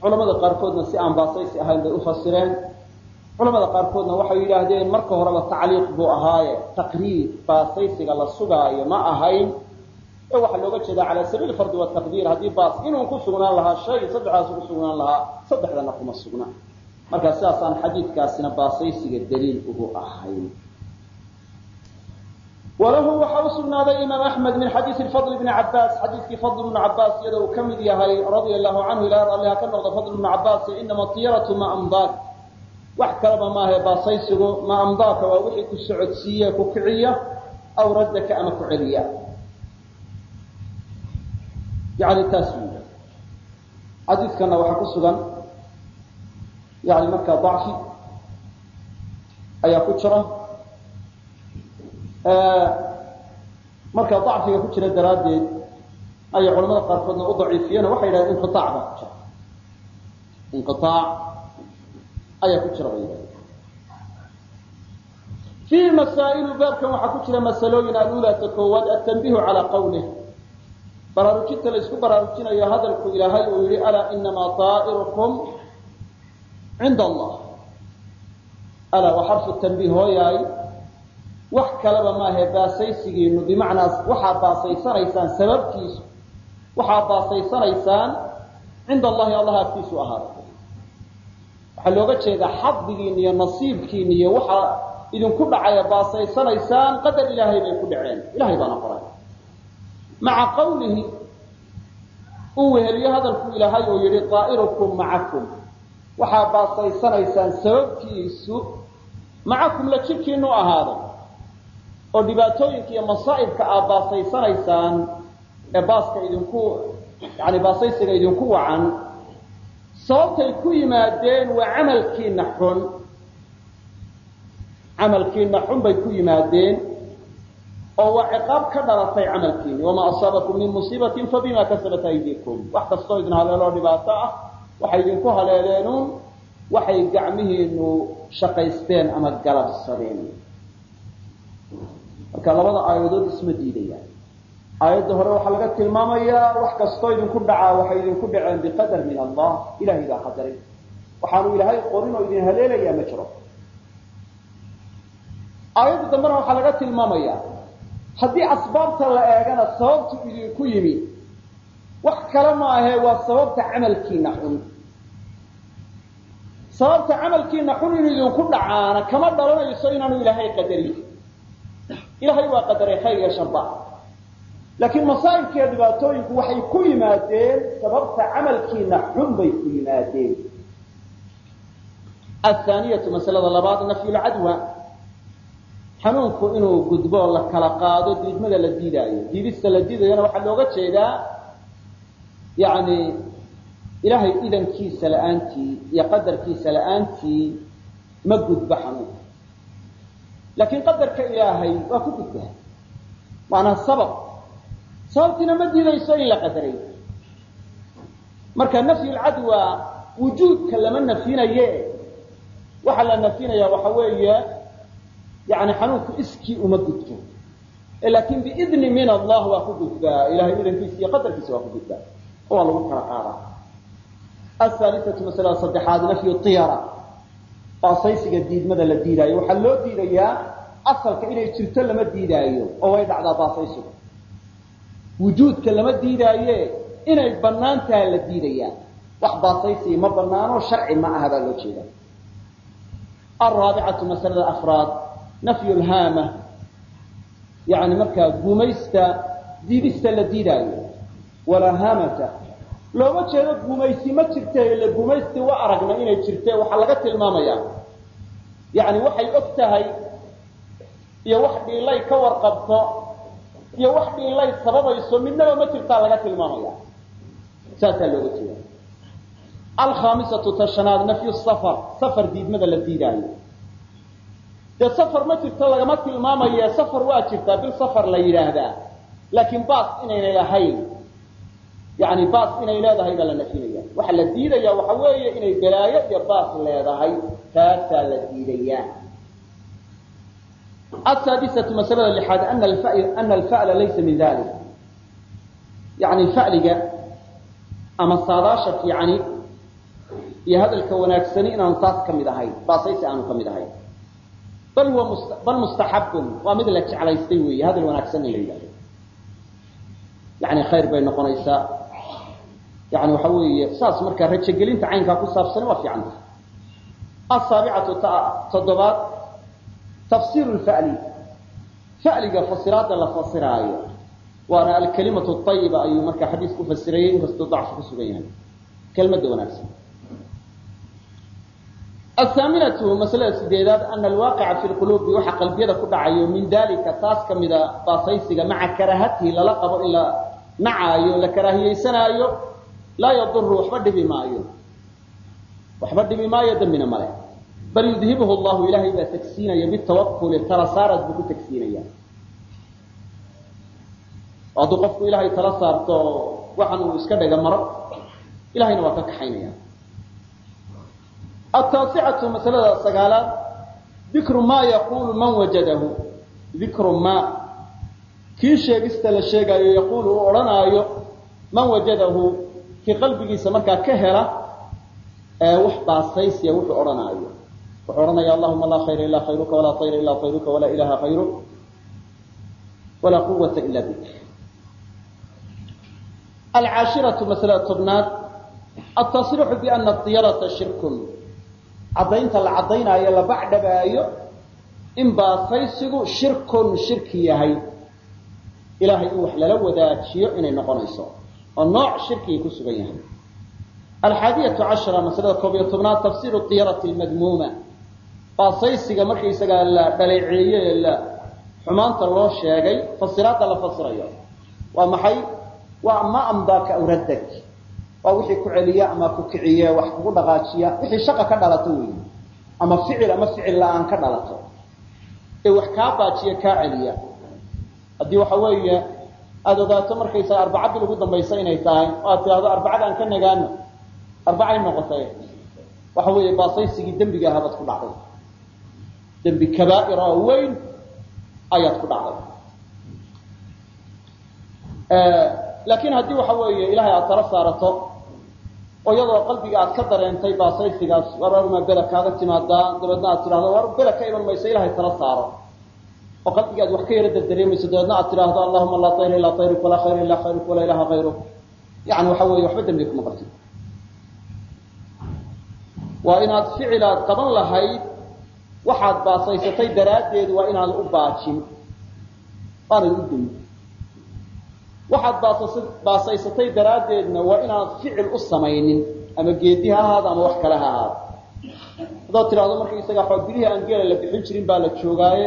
culamada qaarkoodna si aan baasaysi ahayn bay ufasireen culamada qaarkoodna waxay yidhaahdeen marka horeba tacliiq buu ahaaye. Taqriir baasaysiga la sugaayo ma ahayn ee waxaa looga jeedaa cala sabiil fardi wataqdiir haddii baas inuu ku sugnaan lahaa shay saddexdaas ku sugnaan lahaa saddexdana kuma sugna marka sidaasaan xadiidkaasina baasaysiga daliil ugu ahayn. Walahu waxaa usugnaaday imaam axmed min xadiisi fadl bni cabaas xadiiskii fadl bnu cabaas iyada uu ka yahay radia allahu canhu ilaa ralliha ka noqda fadl bnu cabaas inama tiyaratu ma amdaak. Wax kalaba maahae baasaysigu ma amdaaka waa wixii ku socodsiiye ku kiciya aw raddaka ama ku celiya yani taas wy xadiidkana waxaa ku sugan yani markaa dacfi ayaa ku jira. Marka dacfiga ku jira daraaddeed ayay culamada qaarkoodna u daciifiyeen waxay yidhahdeen inqiaac baa ku jira. Inqiaac ayaa ku jira bay yidhahdeen. Fiihi masaa'ilu baabkan waxaa ku jira masalooyin alulaata koowaad atanbihu calaa qawlih baraarujinta la isku baraarujinayo hadalku ilaahay uu yihi alaa inamaa daa'irukum cinda allah. Alaa waa xarfu tanbiih hooyaay. Wax kaleba maahe baasaysigiinu bimacnaa waxaad baasaysanaysaan sababtiisu. Waxaad baasaysanaysaan cinda allahi allah agtiisu ahaaday waxaa looga jeedaa xadigiin iyo nasiibkiin iyo waxaa idinku dhacaya baasaysanaysaan qadar ilaahay bay ku dhaceen. Ilahay baana qoray maca qawlihi uu weheliyo hadalku ilaahay oo yihi daa'irukum macakum. Waxaa baasaysanaysaan sababtiisu macakum la jirkiinu ahaaday oo dhibaatooyinka iyo masaa'ibka aad baasaysanaysaan ee baaska idinku yani baasaysiga idinku wacan sababtay ku yimaadeen waa camalkiina xun. Camalkiina xun bay ku yimaadeen oo waa ciqaab ka dhalatay camalkiini wamaa asaabakum min musiibatin fabima kasabat aydikum wax kastoo idin haleeloo dhibaato ah waxay idinku haleeleenuun waxay gacmihiinu shaqaysteen ama galabsadeen marka labada aayadood isma diidayaan. Aayadda hore waxaa laga tilmaamayaa wax kastoo idinku dhacaa waxay idinku dhaceen biqadar min allah ilahay baa qadaray. Waxaanu ilaahay qorin oo idin haleelayaa ma jiro. Aayadda dambena waxaa laga tilmaamayaa haddii asbaabta la eegana sababtu idinku yimi wax kale ma ahee waa sababta camalkiina xun. Sababta camalkiina xun inuu idinku dhacaana kama dhalanayso inaanu ilaahay qadarin ilahay waa qadaray khayr iyo sharba laakiin masaa'ibka iyo dhibaatooyinku waxay ku yimaadeen sababta camalkiina xun bay ku yimaadeen. Athaaniyatu masalada labaad nafyulcadwa xanuunku inuu gudbo la kala qaado diidmada la diidaayo. Diidista la diidayana waxaa looga jeedaa yani ilaahay idankiisa la'aantii iyo qadarkiisa la'aantii ma gudbo xanuunka laakiin qadarka ilaahay waa ku gudbaa maanaa sabab. Sababtiina ma diidayso in la qadaray marka nafyulcadwa wujuudka lama nafinaye waxaa la nafinaya waxa weeye yani xanuunku iskii uma gudbo laakin biidni min allah waa ku gudbaa. Ilahay idankiisa iyo qadarkiisa waa ku gudbaa. Waa lagu kala qaadaa. Ahaaliatu masalada saddexaad nafyu iyara baasaysiga diidmada la diidaayo. Waxaa loo diidayaa asalka inay jirto lama diidaayo oo way dhacdaa baasaysigu. Wujuudka lama diidaaye inay bannaan tahay la diidayaa wax baasaysiga ma bannaano sharci ma aha baa loo jeeda alraabicatu masalada afraad nafyu lhaama yani markaa gumaysta diidista la diidaayo. Walaa haamata. Looma jeedo gumaysi ma jirte ila gumaysti wa aragna inay jirte waxaa laga tilmaamayaa yani waxay og tahay iyo wax dhiilay ka warqabto iyo wax dhiilay sababayso midnaba ma jirtaa laga tilmaamaya. Saasaa looga jeeda alkhaamisatu tashanaad nafyu safar safar diidmada la diidaayo dee safar ma jirto lagama tilmaamaye safar waa jirtaa bil safar la yidhaahdaa. Laakiin baas inaynay ahayn. Yani baas inay leedahay baa la nafinaya waxaa la diidaya waxa weeye inay balaayo iyo baas leedahay taasaa la diidayaa asaadisatu masalada lixaad ana alfa'la laysa min dalik yani fa'liga ama saadaasha fiicani iyo hadalka wanaagsani inaan saas ka mid ahayn baasaysi aanu ka mid ahayn bal bal mustaxabun waa mid la jeclaystay weeye hadal wanaagsan la yidhahdo yani khayr bay noqonaysaa. Yani waxa weeye saas markaa rajogelinta caynkaa ku saabsani waa fiican tahay. Asaabicatu toddobaad tafsiru lfa'li fa'liga fasiraadda la fasiraayo waana alkalimatu ayiba ayuu markaa xadiis ku fasirayay inkastoo dacfi ku sugan yahay kelmadda wanaagsan athaaminatu masalada sideedaad ana alwaaqica fi lquluubi waxa qalbiyada ku dhacayo min dalika taas ka mida baasaysiga maca karaahatihi lala qabo in la nacaayo la karaahiyeysanaayo laa yaduru waxba dhibi maayo waxba dhibi maayo dambina male bal yudhibuhu llahu ilaahay baa tagsiinaya bitawakuli tala saarad buu ku tagsiinaya hadduu qofku ilaahay tala saarto waxan uu iska dhaga maro ilahayna waa ka kaxaynaya ataasicatu masalada sagaalaad dikru maa yaqulu man wajadahu. Dikru ma. Kii sheegista la sheegaayo yaquulu uu odhanaayo man wajadahu. Kii qalbigiisa markaa ka hela wax baasaysiya wuxuu odhanaayo. Wuxuu odhanaya allahuma laa khayra ilaa khayruka walaa tayra ilaa tayruka walaa ilaha kayruk walaa quwata ila bik. Alcaashiratu masalada tobnaad. Altasriixu biana diyarata shirkun caddaynta la caddaynaayo la bacdhabaayo in baasaysigu shirkun shirki yahay. Ilahay in wax lala wadaajiyo inay noqonayso oo nooc shirkigay ku sugan yahay. Alxaadiyatu cashara masalada koob iyo tobnaad tafsiru diyarati lmadmuuma baasaysiga markaysagaa la dhaleeceeye ee la xumaanta loo sheegay fasiraadda la fasirayo waa maxay? Waa ma amdaaka awradag waa wixii ku celiya ama ku kiciye wax kugu dhaqaajiya wixii shaqa ka dhalato weyi ama ficil ama ficil la'aan ka dhalato. Ee wax kaa baajiya kaa celiya. Haddii waxa weeye aada ogaato markaysaga arbaca ugu dambaysa inay tahay oo aad tidhahdo arbacadaan ka nagaano arbacay noqotay. Waxa weeye baasaysigii dembiga ahabaad ku dhacday. Dembi kabaa'ir oo weyn ayaad ku dhacday. Laakiin haddii waxa weeye ilahay aad tala saarato oo iyadoo qalbiga aad ka dareentay baasaysigaas war arma bela kaaga timaadaa dabeedna aad tidhahdo war bela ka iman mayso ilahay tala saaro. Oo qalbiga aad wax ka yara dardareemayso dabeedna aad tidhaahdo allahuma laa tayra ilaa tayruk walaa khayra ilaa khayruk walaa ilaha kayruk yani waxa weeye waxba dembiga kuma qabtid waa inaad ficil aad qaban lahayd waxaad baasaysatay daraaddeed waa inaad u baajin. Aanad u deyin waxaad baasaysatay daraaddeedna waa inaad ficil u samaynin ama geedi ha ahaado ama wax kale ha ahaado haddaad tidhahdo markaysaga xoo bilihii aan geela la bixin jirin baa la joogaaye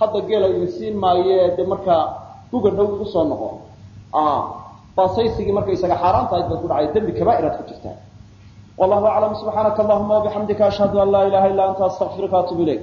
hadda geela idin siin maaye dee markaa guga igu soo noqo. Baasaysigii markaysaga xaaraanta ayd baad ku dhacay dembi kabaa'iraad ku jirtaa. Wallahu aclam subxaanaka allahuma wabixamdika ashhadu an laa ilaha illa anta astaqfiruka atub ilayk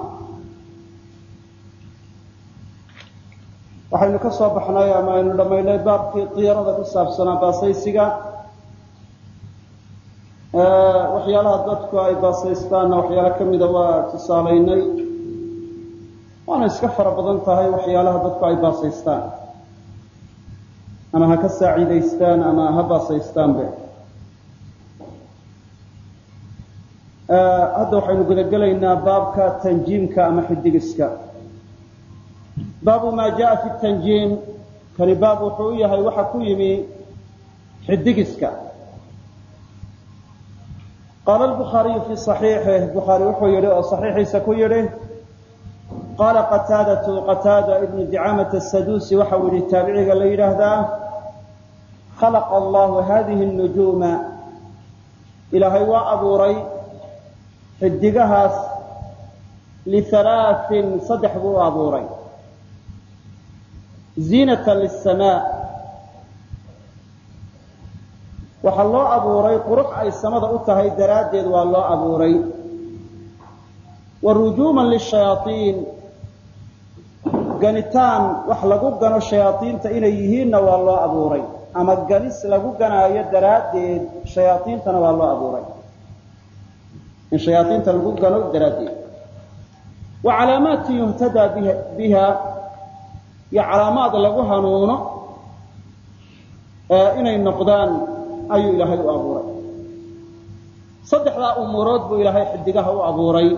waxaynu ka soo baxnay ama aynu dhammaynay baabkii diirada ku saabsanaa baasaysiga. Waxyaalaha dadku ay baasaystaanna waxyaalo ka mida waa tusaalaynay. Waana iska fara badan tahay waxyaalaha dadku ay baasaystaan. Ama ha ka saaciidaystaan ama ha baasaystaanbe hadda waxaynu gudagelaynaa baabka tanjiimka ama xidigiska baabu maa jaa fi tanjiim kani baab wuxuu u yahay waxa ku yimi xidigiska qaala lbukhaariyu fii صaxiixih bukhaari wuxuu yidhi oo صaxiixiisa ku yidhi qaala qataadatu qataada ibnu dicaamat asaduusi waxa uu yihi taabiciga la yidhaahdaa khalaqa allahu hadihi الnujuuma ilaahay waa abuuray xidigahaas lihalaaثin saddex buu u abuuray ziinata liلsamaa waxaa loo abuuray qurux ay samada u tahay daraaddeed waa loo abuuray. Wa rujuuman lishayaaiin ganitaan wax lagu gano shayaaiinta inay yihiinna waa loo abuuray. Ama ganis lagu ganaayo daraaddeed shayaaiintana waa loo abuuray. In shayaaiinta lagu gano daraaddeed. Wa calaamaatin yuhtadaa biha iyo calaamaad lagu hanuuno inay noqdaan ayuu ilaahay u abuuray. Saddexdaa umuurood buu ilaahay xidigaha u abuuray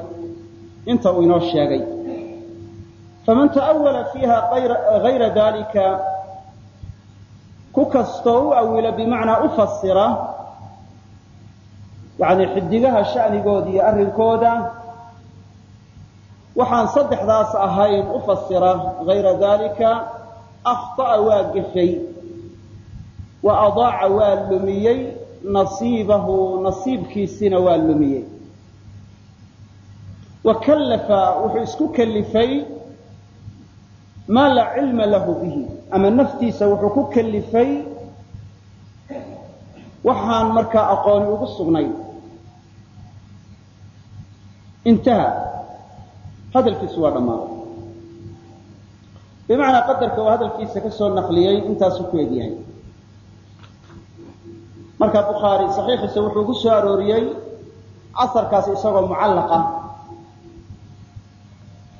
inta uu inoo sheegay. Faman ta'awala fiiha hayra dalika ku kastoo u awila bimacnaa u fasira yani xidigaha sha'nigooda iyo arrinkooda waxaan saddexdaas ahayn u fasira hayra dalika akhطa'a waa gefay wa adaaca waa lumiyey nasiibahu nasiibkiisina waa lumiyey. Wa kallafa wuxuu isku kalifay maa laa cilma lahu bihi ama naftiisa wuxuu ku kalifay waxaan markaa aqooni ugu sugnayn intaha hadalkiisu waa dhammaaday bimacnaa qadarka uu hadalkiisa ka soo naqliyey intaasuu ku egyahay. Marka bukhaari saxiixiisa wuxuu ku soo arooriyey casarkaas isagoo mucallaqa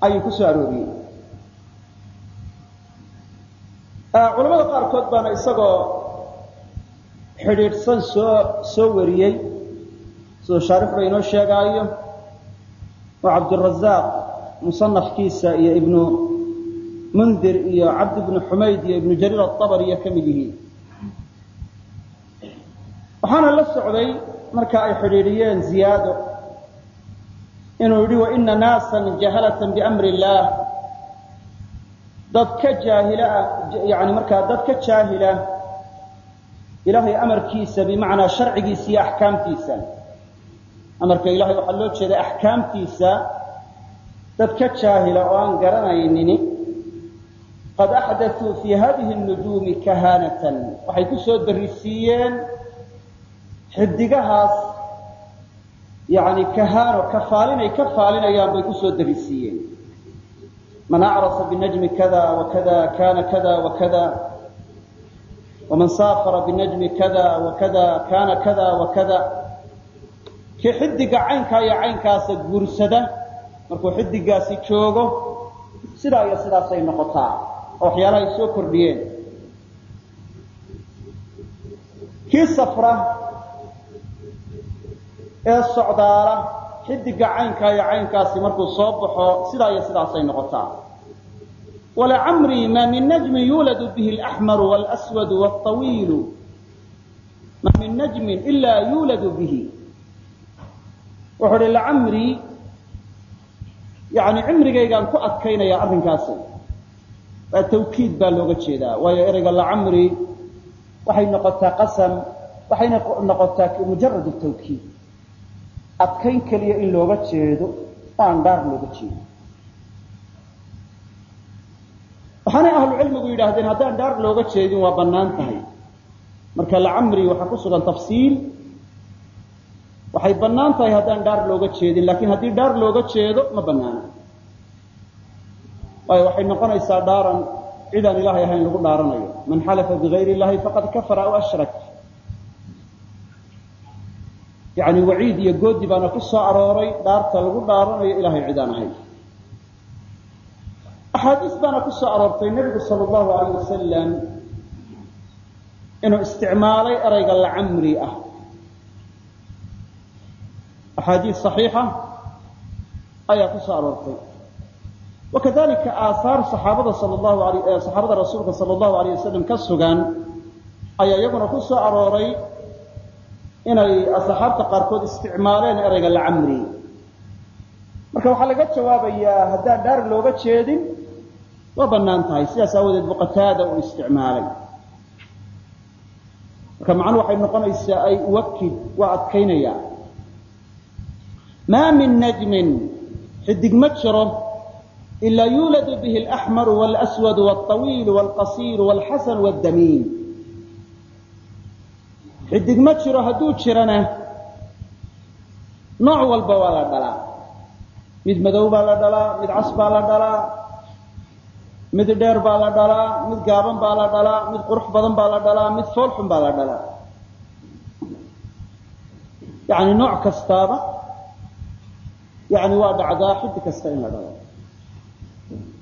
ayuu ku soo arooriyey. Culamada qaarkood baana isagoo xidhiidhsan soo soo wariyey sidoo shaarixba inoo sheegaayo. Oo cabdurazaaq musanafkiisa iyo ibnu mundir iyo cabd ibnu xumayd iyo ibnu jariir aabariyo ka mid yihiin. Waxaana la socday marka ay xidhiidhiyeen ziyaado. Inuu yidhi waina naasan jahalatan biamri illaah dad ka jaahila yani markaa dad ka jaahila ilaahay amarkiisa bimacnaa sharcigiisa iyo axkaamtiisa. Amarka ilahay waxaa loo jeeda axkaamtiisa dad ka jaahila oo aan garanaynini qad axdatuu fii hadihi nujuumi kahaanatan. Waxay ku soo darisiiyeen xidigahaas yani kahaano kafaalinay ka faalinayaan bay ku soo darisiiyeen man acrasa binajmi kada wakada kana kada wakada waman saafara binajmi kada wakada kana kada wakada kii xidiga caynkaa iyo caynkaasa guursada markuu xidigaasi joogo sidaa iyo sidaasay noqotaa oo waxyaalahay soo kordhiyeen. Kii safra ee socdaala xidiga caynkaa iyo caynkaasi markuu soo baxo sidaa iyo sidaasay noqotaa. Walacamrii ma min najmin yuuladu bihi alaxmaru waalaswadu waatawiilu ma min najmin ilaa yuuladu bihi. Wuxuu uhi lacamrii yani cimrigaygaan ku adkaynaya arrinkaasi. Waa tawkiid baa looga jeedaa. Waayo ereyga lacamri waxay noqotaa qasam waxayna noqotaa mujarad tawkiid. Adkayn keliya in looga jeedo aan dhaar looga jeedo. Waxaanay ahlu cilmigu yidhaahdeen haddaan dhaar looga jeedin waa bannaan tahay. Marka lacamri waxaa ku sugan tafsiil waxay bannaan tahay haddaan dhaar looga jeedin laakiin haddii dhaar looga jeedo ma bannaana waayo waxay noqonaysaa dhaaran cidaan ilaahay ahayn lagu dhaaranayo. Man xalafa bigayri illahi faqad kafara aw ashrak. Yacni waciid iyo goodi baana ku soo arooray dhaarta lagu dhaaranayo ilahay cidaan ahayn. Axaadiis baana ku soo aroortay nebigu sala allahu alayh wasalam inuu isticmaalay erayga lacamri ah axaadiis saxiixa ayaa ku soo aroortay wakadalika aahaar saxaabada sala allahu alay saxaabada rasuulka sala allahu alayh wasalam ka sugan ayaa iyaguna ku soo arooray inay asxaabta qaarkood isticmaaleen erayga lacamri marka waxaa laga jawaabayaa haddaan dhaar looga jeedin waa bannaan tahay sidaas aawadeed bu qataada uu isticmaalay marka macnuhu waxay noqonaysaa ay uwakid waa adkaynaya maa min najmin xidig ma jiro ilaa yuuladu bihi alaxmaru waalaswadu walطawiilu walqasiiru walxasanu waddamiin xidig ma jiro hadduu jirana nooc walba waa la dhalaa mid madow baa la dhalaa mid cas baa la dhalaa mid dheer baa la dhalaa mid gaaban baa la dhalaa mid qurux badan baa la dhalaa mid foolxun baa la dhalaa yani nooc kastaaba yani waa dhacdaa xiddi kasta in la dhalo.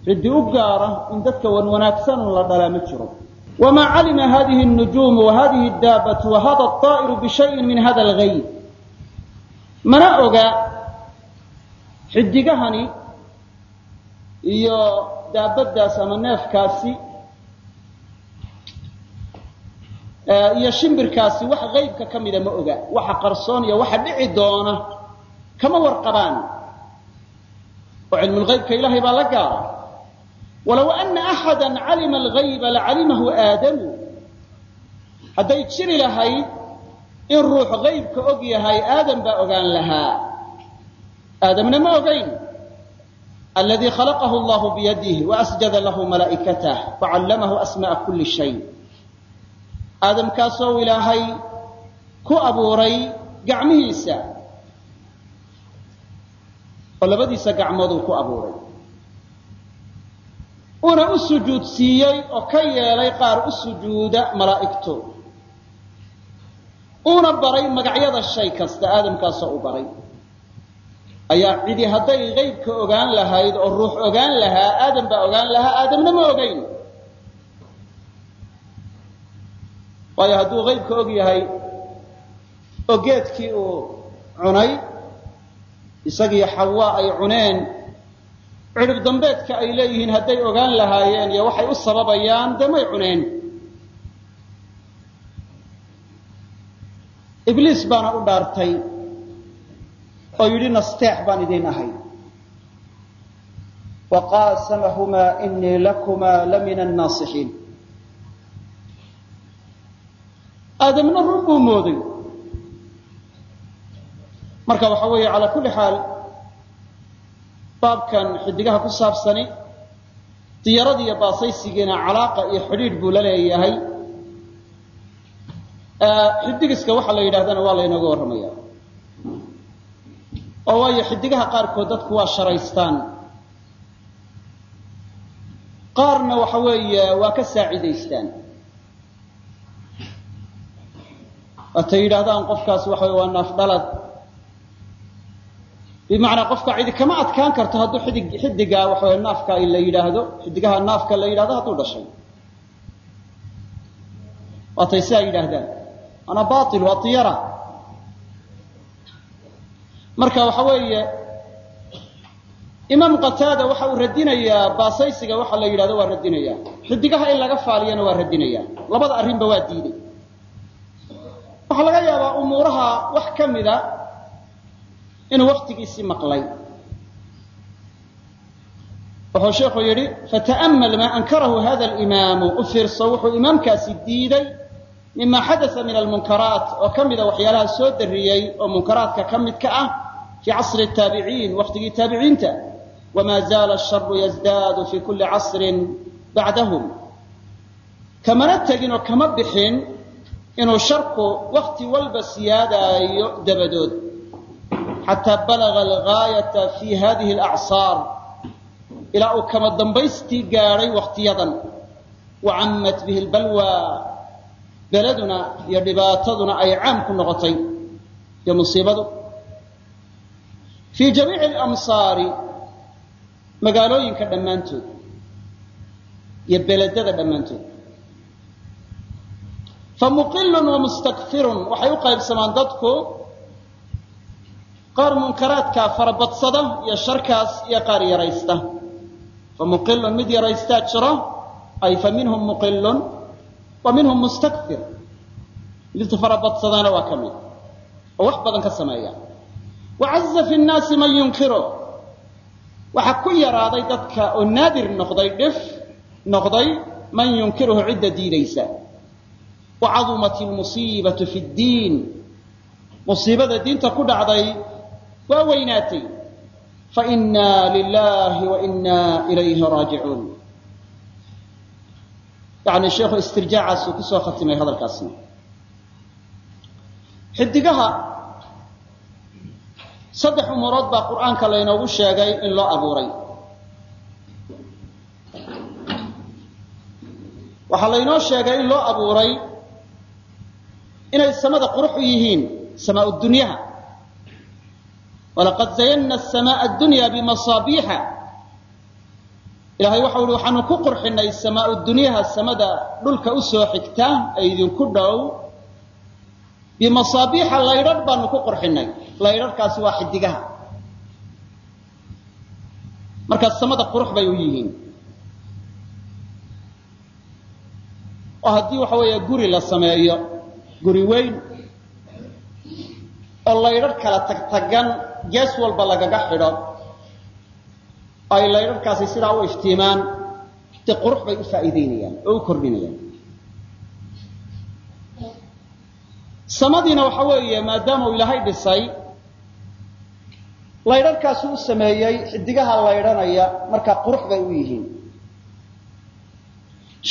Xiddi u gaara in dadka wanwanaagsan la dhalaa ma jiro. Wma calima hadihi nujuumu wahadihi daabatu wahada طaa'iru bishayin min hada algayb mana oga xidigahani iyo daabadaas ama neefkaasi iyo shimbirkaasi wax aybka ka mida ma oga. Waxa qarsoon iyo waxa dhici doona kama warqabaan oo cilmulgaybka ilahay baa la gaara. Walow ana axada calima algayba lacalimahu aadamu. Hadday jiri lahayd in ruux gaybka og yahay aadam baa ogaan lahaa. Aadamna ma ogayn. Aladii khalaqahu allahu biyadih waasjada lahu malaa'ikatah wacallamahu asma'a kuli shay. Aadamkaasoo ilaahay ku abuuray gacmihiisa oo labadiisa gacmood uu ku abuuray. Una u sujuud siiyey oo ka yeelay qaar u sujuuda malaa'igto una baray magacyada shay kasta aadamkaasoo u baray. Ayaa cidi hadday qaybka ogaan lahayd oo ruux ogaan lahaa aadam baa ogaan lahaa aadamna ma ogayn. Waayo hadduu qaybka og yahay oo geedkii uu cunay isagiyo xawaa ay cuneen cidhib dambeedka ay leeyihiin hadday ogaan lahaayeen iyo waxay u sababayaan dee may cuneen. Ibliis baana u dhaartay oo yidhi nasteex baan idin ahay. Wa qaasamahumaa inii lakumaa la min annaasixiin aadamna run buu mooday marka waxa weeye calaa kulli xaal baabkan xidigaha ku saabsani diyarada iyo baasaysigiina calaaqa iyo xidhiidh buu la leeyahay. Xidigiska waxa la yidhahdana waa laynooga warramaya oo waayo xidigaha qaarkood dadku waa sharaystaan. Qaarna waxa weeye waa ka saacidaystaan. Waatay yidhaahdaan qofkaas waxa waa naafdhalad bimacnaa qofka cidi kama adkaan karto hadduu xidig xidiga waxa wey naafka la yidhaahdo xidigaha naafka la yidhahdo hadduu dhashay. Waatay sidaa yidhaahdaan. Ana bail waa tiyara. Marka waxa weeye imaam qataada waxa uu radinayaa baasaysiga waxa la yidhahdo waa radinaya. Xidigaha in laga faaliyana waa radinaya. Labada arrinba waa diiday waxaa laga yaabaa umuuraha wax ka mida inuu waktigiisii maqlay. Wuxuu sheekhu yidhi fata'amal maa ankarahu hada alimaamu. U fiirso wuxuu imaamkaasi diiday mima xadaa min almunkaraat oo ka mida waxyaalaha soo dariyey oo munkaraadka ka midka ah fii casri taabiciin waktigii taabiciinta. Wama zaala asharu yazdaadu fi kuli casrin bacdahum. Kamana tegin oo kama bixin inuu sharku wakti walba siyaadaayo dabadood xataa balaga algaayata fi hadihi alacsaar. Ilaa uu kama dambaystii gaadhay wakhtiyadan wa cammat bihi lbalwa beleduna iyo dhibaataduna ay caam ku noqotay iyo musiibadu. Fii jamiici alamsaari magaalooyinka dhammaantood iyo beledada dhammaantood. Famuqilun wa mustakfirun waxay u qaybsamaan dadku qaar munkaraadkaa farabadsada iyo sharkaas iyo qaar yaraysta. Famuqilun mid yaraystaa jiro ay fa minhum muqilun wa minhum mustakfir midka farabadsadaana waa ka mid. Oo wax badan ka sameeya. Wacaza fi nnaasi man yunkiro waxaa ku yaraaday dadka oo naadir noqday dhif noqday man yunkiruhu cidda diidaysa. Wacadumat lmusiibatu fi ddiin. Musiibada diinta ku dhacday waa weynaatay. Faina lilahi wa ina ilayhi raajicuun. Yani sheikhu istirjaacaasuu ku soo khatimay hadalkaasna. Xidigaha saddex umuurood baa qur'aanka laynoogu sheegay in loo abuuray. Waxaa laynoo sheegay in loo abuuray inay samada qurux u yihiin samaa dunyaha walaqad zayanna asamaa addunya bimasaabiixa ilahay waxau uhi waxaanu ku qurxinay samaa dunyaha samada dhulka u soo xigta ee idinku dhow. Bimasaabiixa laydhadh baanu ku qurxinay laydharhkaasi waa xidigaha markaas samada qurux bay u yihiin. Oo haddii waxa weeye guri la sameeyo guri weyn oo laydhadh kala tagtagan gees walba lagaga xidho. Ay laydharhkaasi sidaa u iftiimaan dee qurux bay u faa'iideynayaan oo u kordhinayaan. Samadiina waxa weeye maadaama uu ilaahay dhisay laydharhkaasi u sameeyey xidigaha laydhanaya markaa qurux bay u yihiin.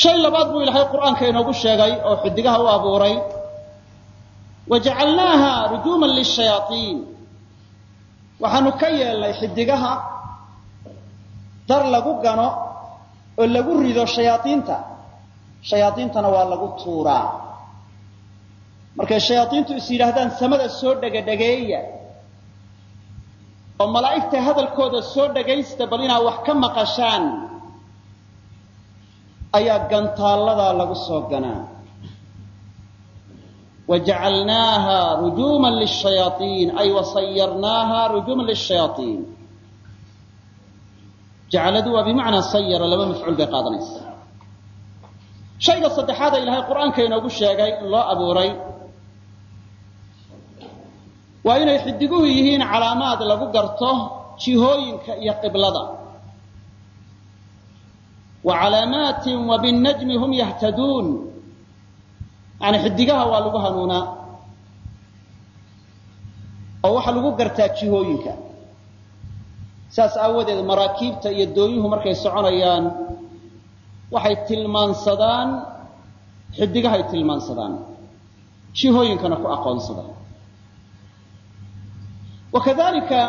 Shay labaad buu ilaahay qur'aanka inoogu sheegay oo xidigaha u abuuray. Wajacalnaaha rujuuman lishayaaiin waxaanu ka yeelnay xidigaha dar lagu gano oo lagu rido shayaaiinta shayaaiintana waa lagu tuuraa. Markay shayaaiintu is yidhaahdaan samada soo dhegadhegeeya oo malaa'igta hadalkooda soo dhagaysta bal inaa wax ka maqashaan. Ayaa gantaalladaa lagu soo ganaa wajacalnaaha rujuuman lishayaaiin ay wasayarnaaha rujuuman lishayaaiin jacaladu waa bimacnaa sayara laba mafcuul bay qaadanaysa shayga saddexaada ilaahay qur'aanka inoogu sheegay in loo abuuray waa inay xidiguhu yihiin calaamaad lagu garto jihooyinka iyo qiblada wa calaamaatin wa binnajmi hum yahtaduun yani xidigaha waa lagu hanuunaa oo waxaa lagu gartaa jihooyinka. Saas aawadeed maraakiibta iyo dooyuhu markay soconayaan waxay tilmaansadaan xidigahay tilmaansadaan. Jihooyinkana ku aqoonsadaan. Wakadalika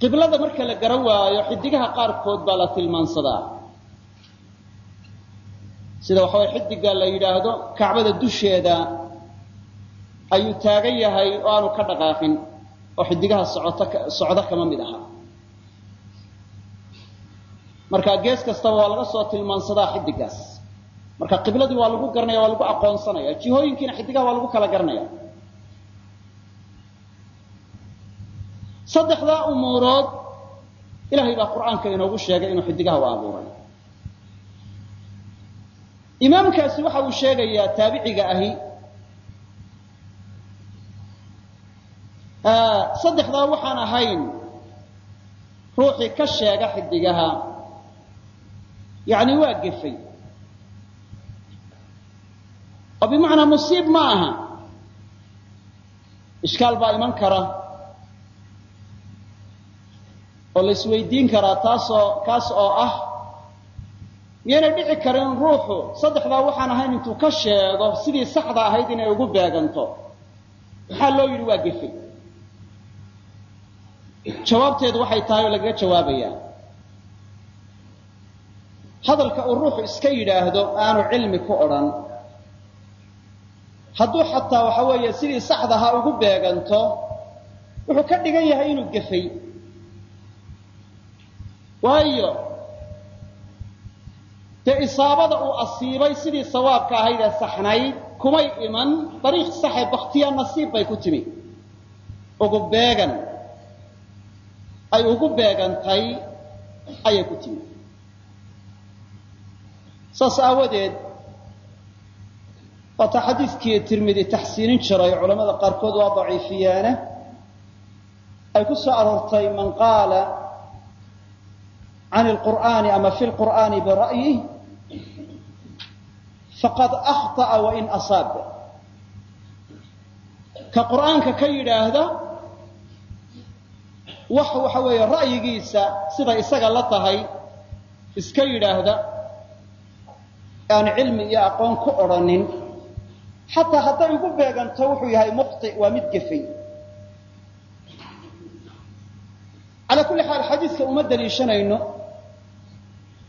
qiblada marka la garan waayo xidigaha qaarkood baa la tilmaansadaa sida waxa way xidiga la yidhaahdo kacbada dusheeda ayuu taagan yahay oo aanu ka dhaqaaqin oo xidigaha socdo kama mid aha. Marka gees kastaba waa laga soo tilmaansadaa xidigaas. Marka qibladii waa lagu garanaya waa lagu aqoonsanaya jihooyinkiina xidigaha waa lagu kala garanaya saddexdaa umuurood ilahay baa qur'aanka inoogu sheegay inuu xidigaha u abuuray imaamkaasi waxa uu sheegayaa taabiciga ahi. Saddexdaa waxaan ahayn ruuxii ka sheega xidigaha yani waa gefay. Oo bimacnaa musiib ma aha. Ishkaal baa iman kara. Oo la isweydiin karaa taasoo kaas oo ah miyaynay dhici karin ruuxu? Saddexdaa waxaan ahayn intuu ka sheego sidii saxda ahayd inay ugu beeganto maxaa loo yidhi waa gefay jawaabteedu waxay tahay oo lagaga jawaabayaa. Hadalka uu ruuxu iska yidhaahdo aanu cilmi ku odhan. Hadduu xataa waxa weeye sidii saxdaha ugu beeganto wuxuu ka dhigan yahay inuu gefay. Waayo dee isaabada uu asiibay sidii sawaabka ahayd ee saxnayd kumay iman dariiq saxe baktiya nasiib bay ku timi. Ugu beegan ay ugu beegantay ayay ku timi. Saas aawadeed waata xadiidkii tirmidi taxsiinin jiray culamada qaarkood waa daciifiyeene ay ku soo aroortay man qaala can lqur'aani ama fi lqur'aani bira'yih faqad akhطa'a wain asaab ka qur'aanka ka yidhaahda wax waxa weeye ra'yigiisa sida isaga la tahay iska yidhaahda aan cilmi iyo aqoon ku odrhanin xataa hadday ugu beeganto wuxuu yahay mukhti waa mid gefay. Calaa kulli xaal xadiidka uma daliishanayno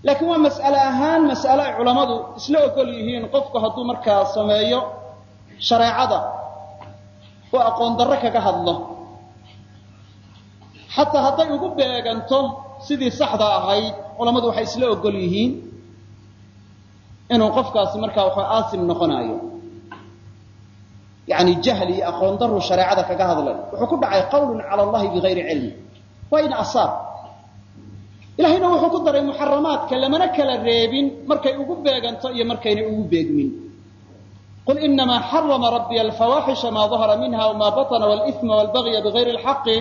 laakiin waa mas'ale ahaan mas'ale ay culammadu isla ogol yihiin qofku hadduu markaa sameeyo shareecada oo aqoon darro kaga hadlo. Xataa hadday ugu beeganto sidii saxda ahayd culammadu waxay isla ogol yihiin inuu qofkaasi markaa waxa aasim noqonaayo. Yani jahli aqoon daru shareecada kaga hadlay wuxuu ku dhacay qawlun cala allahi bigayri cilmi. Waa in asaab ilahayna wuxuu ku daray muxaramaadka lamana kala reebin markay ugu beeganto iyo markaynay ugu beegmin qul inamaa xarama rabbiya alfawaaxisha maa dahara minha wma baطna wاlإثma wاlbagya bigayri اlxaqi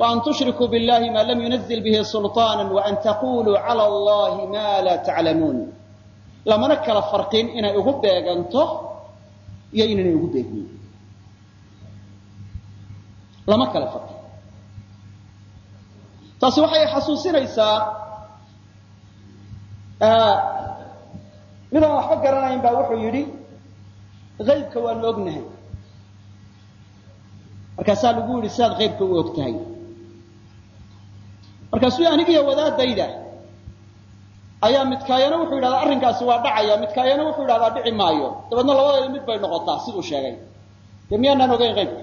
وan tushrikuu biاllahi ma lam yunazil bihi sulطaana وan taquluu clى اllahi ma la taclamuun lamana kala farqin inay ugu beeganto iyo inaynay ugu beegmin lama kala farqin taasi waxay xasuusinaysaa midaan waxba garanayn baa wuxuu yidhi aybka waanu ognahay. Markaasaa lagu yidhi sidaad aybka u og tahay markaasuu anigiyo wadaadayda ayaa midkaayana wuxuu yidhahdaa arrinkaasi waa dhacaya midkaayana wuxuu yidhahdaa dhici maayo. Dabeedna labadeeda mid bay noqotaa siduu sheegay. Dee miyaanaan ogeyn qaybka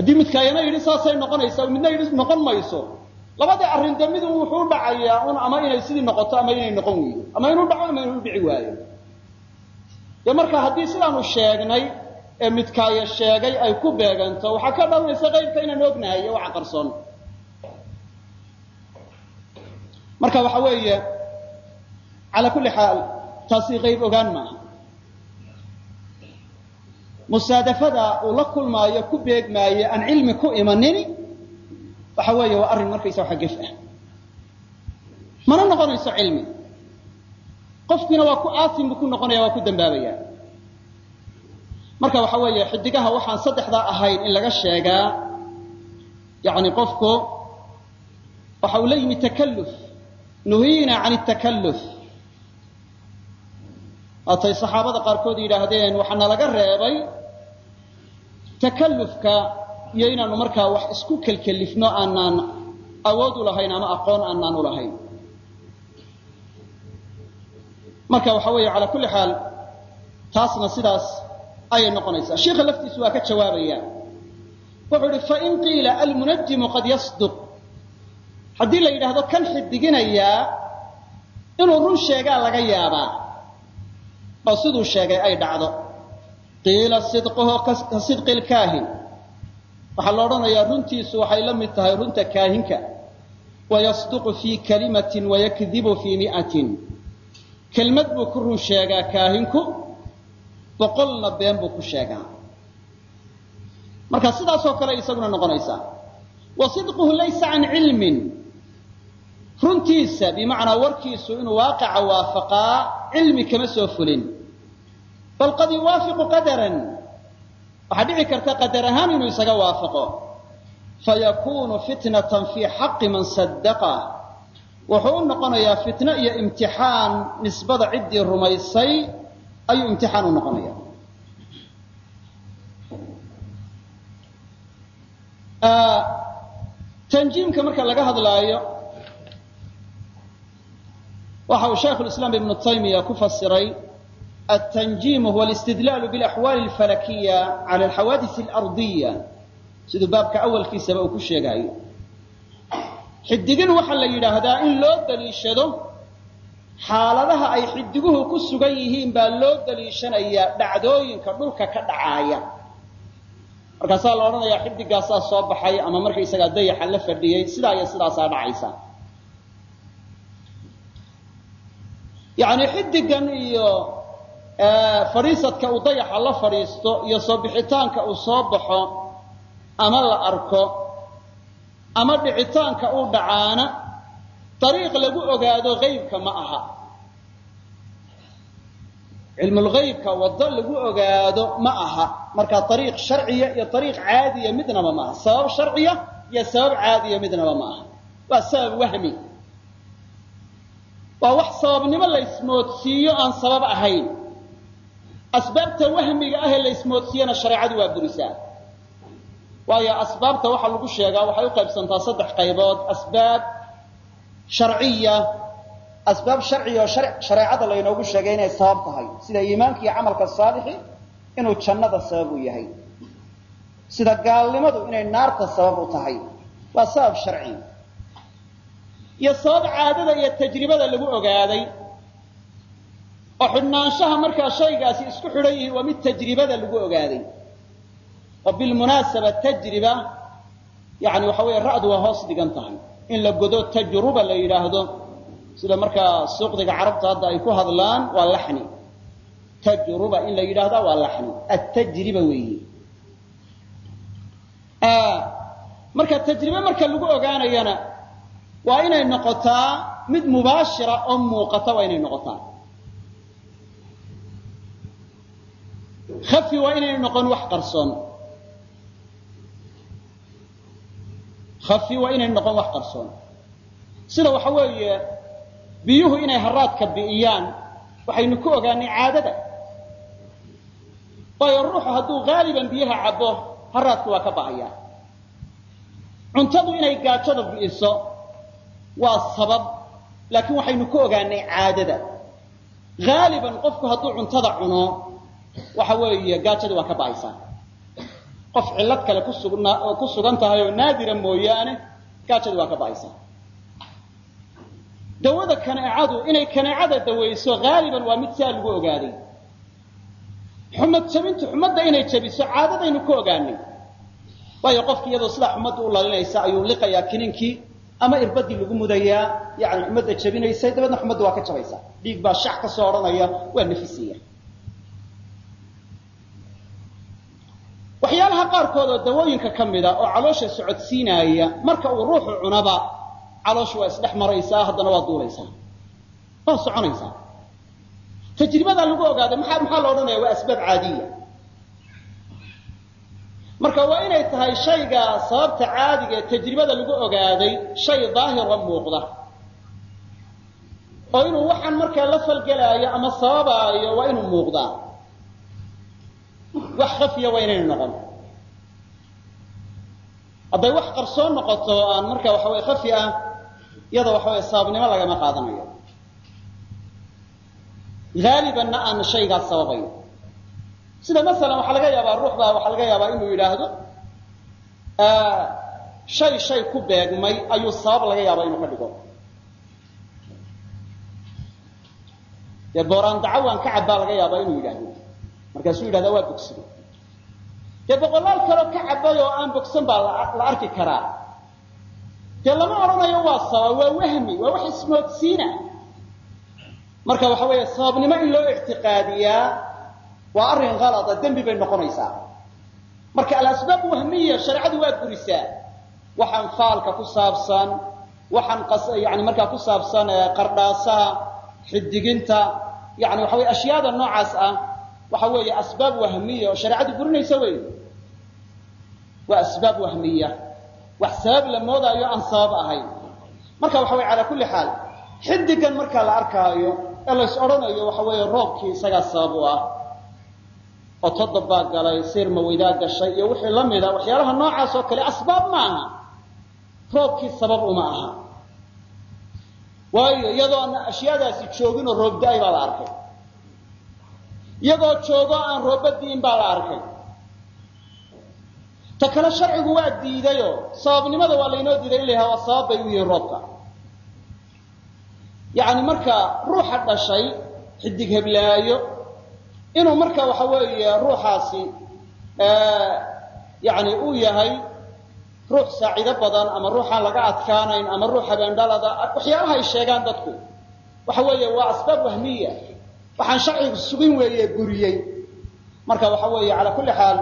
haddii midkaayana yidhi saasay noqonaysaa midna yidhi noqon mayso. Labadii arrin dee mid wuxuu dhacayaa un ama inay sidii noqoto ama inay noqon weydo ama inuu dhaco ama inuu dhici waayo. Dee marka haddii sidaanu sheegnay ee midkaayo sheegay ay ku beeganto waxaa ka dhalanaysa qaybka inaan ognahay iyo waxa qarsoon. Marka waxa weeye calaa kulli xaal taasi qayb ogaan maaha musaadafada uu la kulmaayo ku beegmaayo aan cilmi ku imanini waxa weeye waa arrin markaysa waxa gef ah. Mana noqonayso cilmi? Qofkiina waa ku aasim buu ku noqonaya waa ku dambaabaya marka waxa weeye xidigaha waxaan saddexdaa ahayn in laga sheegaa yani qofku waxa uu la yimi takalluf. Nuhiina can takalluf. Waatay saxaabada qaarkood yidhaahdeen waxaana laga reebay takallufka iyo inaanu markaa wax isku kelkelifno aanaan awood u lahayn ama aqoon aanaan u lahayn. Marka waxa weeye calaa kulli xaal taasna sidaas ayay noqonaysaa. Sheikha laftiisu waa ka jawaabaya. Wuxuu ihi fain qiila almunajimu qad yasduq. Haddii la yidhaahdo kan xidiginayaa inuu run sheegaa laga yaabaa oo siduu sheegay ay dhacdo qiila sidquhu ka sidqi lkaahin waxaa la odhanayaa runtiisu waxay la mid tahay runta kaahinka. Wayasduqu fii kalimatin wayakdibu fii mi'atin. Kelmad buu ku run sheegaa kaahinku boqolna been buu ku sheegaa. Marka sidaasoo kale isaguna noqonaysaa. Wa sidquhu laysa can cilmin. Runtiisa bimacnaa warkiisu inuu waaqica waafaqaa cilmi kama soo fulin bal qad yuwaafiqu qadaran. Waxaa dhici karta qadar ahaan inuu isaga waafaqo. Fayakunu fitnatan fii xaqi man sadaqa wuxuu u noqonayaa fitno iyo imtixaan nisbada ciddii rumaysay ayuu imtixaan u noqonaya tanjiimka marka laga hadlaayo waxa uu shaykhu lislaam ibnu taymiya ku fasiray التنجيم هو الاستدلال بالأحوال الفلكية على الحوادث الأرضية siduu baabka awalkiisaba uu ku sheegaayo xidigin waxaa la yidhaahdaa in loo daliishado xaaladaha ay xidiguhu ku sugan yihiin baa loo daliishanayaa dhacdooyinka dhulka ka dhacaaya markaasaa la odhanayaa xidigaasaa soo baxay ama markaysagaa dayaxa la fadhiyey sidaa iyo sidaasaa dhacaysa yani xidigan iyo fadhiisadka uu dayaxa la fadhiisto iyo soo bixitaanka uu soo baxo ama la arko ama dhicitaanka uu dhacaana dariiq lagu ogaado haybka ma aha. Cilmulghaybka waddo lagu ogaado ma aha. Markaa ariiq sharciya iyo ariiq caadiya midnaba ma aha. Sabab sharciya iyo sabab caadiya midnaba ma aha. Waa sabab wahmi. Waa wax sababnimo la ismoodsiiyo aan sabab ahayn asbaabta wahmiga ahee la ismoodsiiyana shareecadu waa burisaa waayo asbaabta waxaa lagu sheegaa waxay u qaybsantaa saddex qaybood. Asbaab sharciya asbaab sharciya oo shareecada laynoogu sheegay inay sabab tahay. Sida iimaanka iyo camalka saalixi inuu jannada sabab u yahay. Sida gaalnimadu inay naarta sabab u tahay waa sabab sharci. Iyo sabab caadada iyo tajribada lagu ogaaday oo xidhnaanshaha markaa shaygaasi isku xidhan yihiin waa mid tajribada lagu ogaaday. Oo bilmunaasaba tajriba yani waxa weeye ra'du waa hoos dhigan tahay. In la godo tajruba la yidhaahdo sida markaa suuqdiga carabta hadda ay ku hadlaan waa laxni. Tajruba in la yidhaahda waa laxni. Attajriba weeyi marka tajribe marka lagu ogaanayana waa inay noqotaa mid mubaashira oo muuqata waa inay noqotaa kafi waa inay noqon wax qarsoon. Kafi waa inay noqon wax qarsoon. Sida waxa weeye biyuhu inay haraadka bi'iyaan waxaynu ku ogaanay caadada. Waayo ruuxu hadduu haaliban biyaha cabo haraadku waa ka ba'aya cuntadu inay gaajada bi'iso waa sabab laakiin waxaynu ku ogaanay caadada. Haaliban qofku hadduu cuntada cuno waxa weeye gaajadii waa ka ba'aysaa qof cillad kale ku sugan tahay oo naadira mooyaane gaajadii waa ka ba'aysaa dawada kaneecadu inay kaneecada dawayso haaliban waa mid siaa lagu ogaaday. Xumad jabintu xumadda inay jabiso caadadaynu ku ogaanay. Waayo qofki iyadoo sidaa xumadda u lalinaysa ayuu liqayaa kininkii ama irbadii lagu mudayaa yani xumadda jabinaysay dabeedna xumadda waa ka jabaysaa. Dhiig baa shax ka soo odhanaya waa nafisaya waxyaalaha qaarkood oo dawooyinka ka mida oo caloosha socodsiinaaya marka uu ruuxu cunaba calooshu waa isdhex maraysaa haddana waa duulaysaa. Waa soconaysaa. Tajribadaa lagu ogaaday maxaa maxaa la odhanaya waa asbaab caadiya. Marka waa inay tahay shayga sababta caadiga ee tajribada lagu ogaaday shay daahira muuqda. Oo inuu waxaan markaa la falgelaayo ama sababaayo waa inuu muuqdaa wax khafiya waa inaynu noqon. Hadday wax qarsoon noqoto aan marka waxa weye khafi ah iyada waxa weye sababnimo lagama qaadanayo. Haalibanna aan shaygaas sababayn. Sida masalan waxaa laga yaabaa ruux baa waxaa laga yaabaa inuu yidhaahdo shay shay ku beegmay ayuu sabab laga yaabaa inuu ka dhigo. Dee booraan dacawaan ka cabbaa laga yaabaa inuu yidhaahdo markaasuu yidhahdaa waa bogsido dee boqolaal kaloo ka cabbay oo aan bogsan baa la arki karaa. Dee lama odhanayo waa sabab waa wahmi waa wax ismoodsiina. Marka waxa weeye sababnimo in loo ictiqaadiyaa waa arrin halada dembi bay noqonaysaa. Marka alasbaab wahmiya shareecadu waa burisaa waxaan faalka ku saabsan waxaan yani markaa ku saabsan qardhaasaha xidiginta yani waxa weye ashyaada noocaas ah waxa weeye asbaab wahmiya oo shareecadu burinaysa wey waa asbaab wahmiya. Wax sabab la moodaayo aan sabab ahayn. Marka waxa weye calaa kulli xaal xidigan marka la arkaayo ee lays odhanayo waxa weeye roobkii isagaa sabab u ah. Oo todob baa galay sir maweydaa gashay iyo wixii la mida waxyaalaha noocaas oo kale asbaab ma aha. Roobkii sabab uma aha. Waayo iyadoo aan ashyaadaasi joogin oo roob da'ay baa la arkay iyagoo joogo aan roobba di'in baa la arkay. Ta kale sharcigu waa diidayoo sababnimada waa laynoo diiday in la sabab bay u yihiin roobka. Yacni marka ruuxa dhashay xidig heblaayo inuu marka waxa weeye ruuxaasi yani uu yahay ruux saacido badan ama ruuxaan laga adkaanayn ama ruux habeendhalada waxyaalaha ay sheegaan dadku. Waxa weeye waa asbaab wahmiya waxaan sharcigu sugin weeye buriyey marka waxa weeye calaa kulli xaal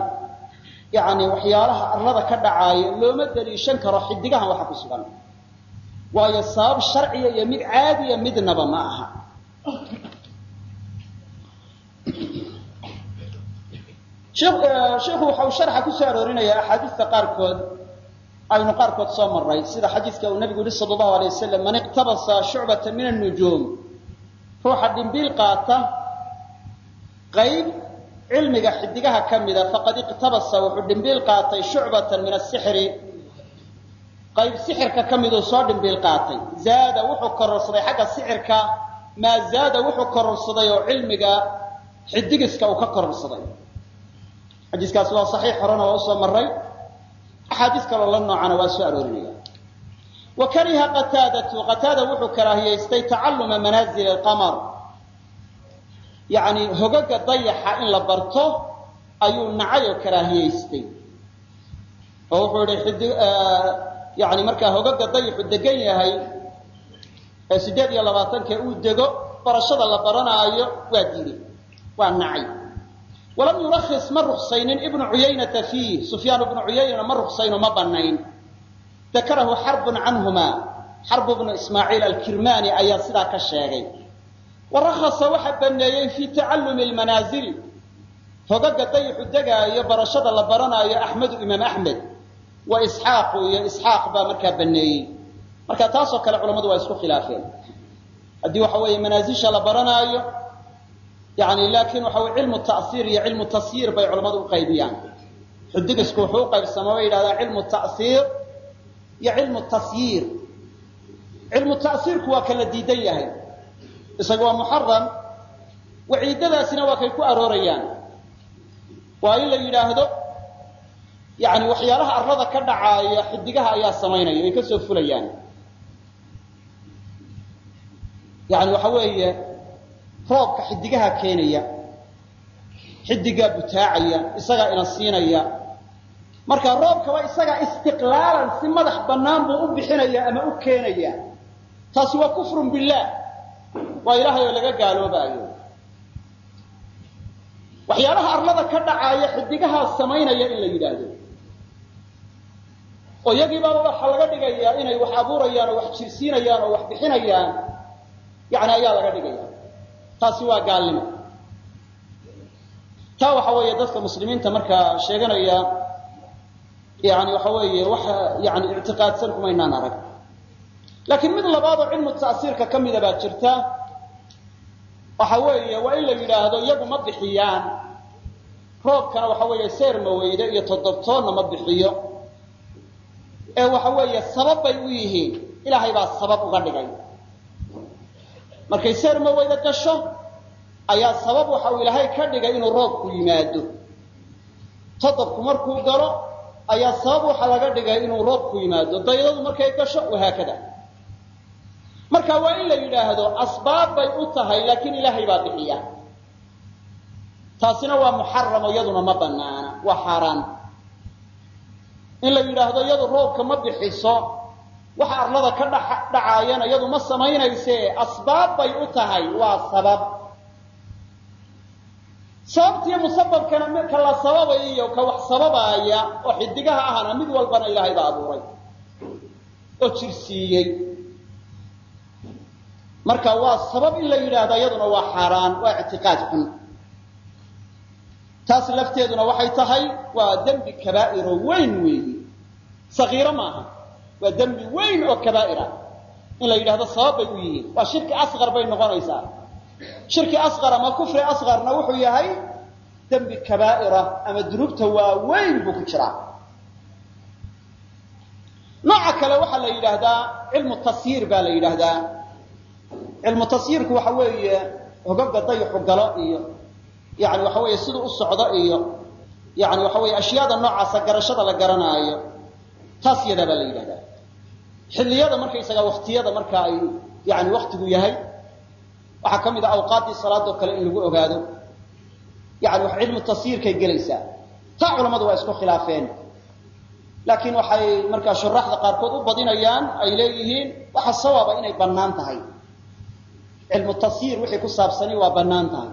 yani waxyaalaha arlada ka dhacaaya looma daliishan karo xidigahan waxa ku sugan. Waayo sabab sharciya iyo mid caadiya midnaba ma aha. Sheikhu waxa uu sharxa ku soo aroorinayaa axaadiista qaarkood aynu qaarkood soo maray sida xadiiska uu nabigu yihi sala allahu alay wasalam man iqtabasa shucbata min annujuum ruuxa dhimbiil qaata qayb cilmiga xidigaha ka mida faqad iqtabasa wuxuu dhimbiil qaatay shucbatan min asixri qayb sixirka ka miduu soo dhimbiil qaatay. Zaada wuxuu kororsaday xagga sixirka maa zaada wuxuu kororsaday oo cilmiga xidigiska uu ka kororsaday. Xadiiskaasi waa saxiix horena waa u soo maray axaadiis kaloo la noocana waa soo aroorinaya wa kariha qataadatu qataada wuxuu karaahiyaystay tacalluma manaazil alqamar. Yacni hogaga dayaxa in la barto ayuu nacay oo karaahiyaystay oo wuxuu yihi xidi yani markaa hogaga dayaxu degan yahay ee siddeed iyo labaatanka uu dego barashada la baranaayo waa diiday waa nacay. Walam yulahis ma ruksaynin ibnu cuyaynata fiih sufyaan ibnu cuyaynana ma ruksayno ma banayn dakarahu xarbun canhuma. Xarbu bnu ismaaciil alkirmani ayaa sidaa ka sheegay. Wa rakhasa waxa baneeyey fii tacallumi lmanaazili hogaga dayaxu degaayo barashada la baranaayo axmedu imaam axmed. Wa isxaaqu iyo isxaaq baa markaa baneeyey. Marka taasoo kale culammadu waa isku khilaafeen. Haddii waxa weeye manaasisha la baranaayo yani laakiin waxa wey cilmu ta'siir iyo cilmu tasyiir bay culammadu u qaybiyaan. Xudigisku wuxuu u qaybsamaa way yidhahdaan cilmu ta'siir iyo cilmu tasyiir cilmu ta'siirku waa kala diidan yahay. Isaga waa muxaram waciidadaasina waa kay ku aroorayaan. Waa in la yidhaahdo yani waxyaalaha arlada ka dhacaaya xidigaha ayaa samaynaya ay ka soo fulayaan. Yani waxa weeye roobka xidigaha keenaya xidigaa butaacaya isagaa ina siinaya marka roobkaba isagaa istiqlaalan si madax bannaan buu u bixinaya ama u keenaya taasi waa kufrun billaah waa ilaahay oo laga gaaloobaayo waxyaalaha arlada ka dhacaaya xidigahaa samaynaya in la yidhaahdo. Oo iyagiibaaba waxaa laga dhigayaa inay wax abuurayaan oo wax jirsiinayaan oo wax bixinayaan yani ayaa laga dhigaya taasi waa gaalnimo. Taa waxa weeye dadka muslimiinta markaa sheeganaya yani waxa weeye waxa yani ictiqaadsan kumaynaan arag. Laakiin mid labaadoo cilmu ta'siirka ka mida baa jirta waxa weeye waa in la yidhaahdo iyagu ma bixiyaan. Roobkana waxa weeye seer maweyde iyo todobtoonna ma bixiyo. Ee waxa weeye sabab bay u yihiin. Ilaahay baa sabab uga dhigay. Markay seer maweyde gasho ayaa sabab waxa uu ilaahay ka dhigay inuu roobku yimaado. Todobku markuu galo ayaa sabab waxa laga dhigay inuu roobku yimaado daydadu markay gasho wahaakada. Marka waa in la yidhaahdo asbaab bay u tahay laakiin ilaahay baa bixiya. Taasina waa muxaramo iyaduna ma banaana waa xaaraan. In la yidhaahdo iyadu roobka ma bixiso waxa arlada ka dhacaayana iyadu ma samaynayse asbaab bay u tahay waa sabab sababtiiyo musababkana ka la sababaya iyo ka wax sababaaya oo xidigaha ahna mid walbana ilaahay baa abuuray. Oo jirsiiyey. Marka waa sabab in la yidhaahdo iyaduna waa xaaraan waa ictiqaad xun. Taas lafteeduna waxay tahay waa dembi kabaa'iro weyn weeyi. Sagiiro maaha. Waa dembi weyn oo kabaa'ira. In la yidhahdo sabab bay u yihiin. Waa shirki asqar bay noqonaysaa shirki asqar ama kufri asqarna wuxuu yahay dembi kabaa'ira ama dunuubta waaweyn buu ku jiraa. Nooca kale waxaa la yidhaahdaa cilmu tasyiir baa la yidhaahdaa. Cilmu tasyiirku waxa weeye hogaga dayuxu galo iyo yani waxa weeye siduu u socdo iyo yani waxa weeye ashyaada noocaasa garashada la garanaayo taas yadaa baa la yidhahdaa xilliyada markaysaga waktiyada marka ay yani waktigu yahay waxaa ka mid a awqaaddii salaadoo kale in lagu ogaado. Yani wax cilmu tasyiirkay gelaysaa. Taa culammadu waa isku khilaafeen. Laakiin waxay markaa shuraaxda qaarkood u badinayaan ay leeyihiin waxa sawaaba inay bannaan tahay. Cilmu tasyiir wixii ku saabsani waa bannaan tahay.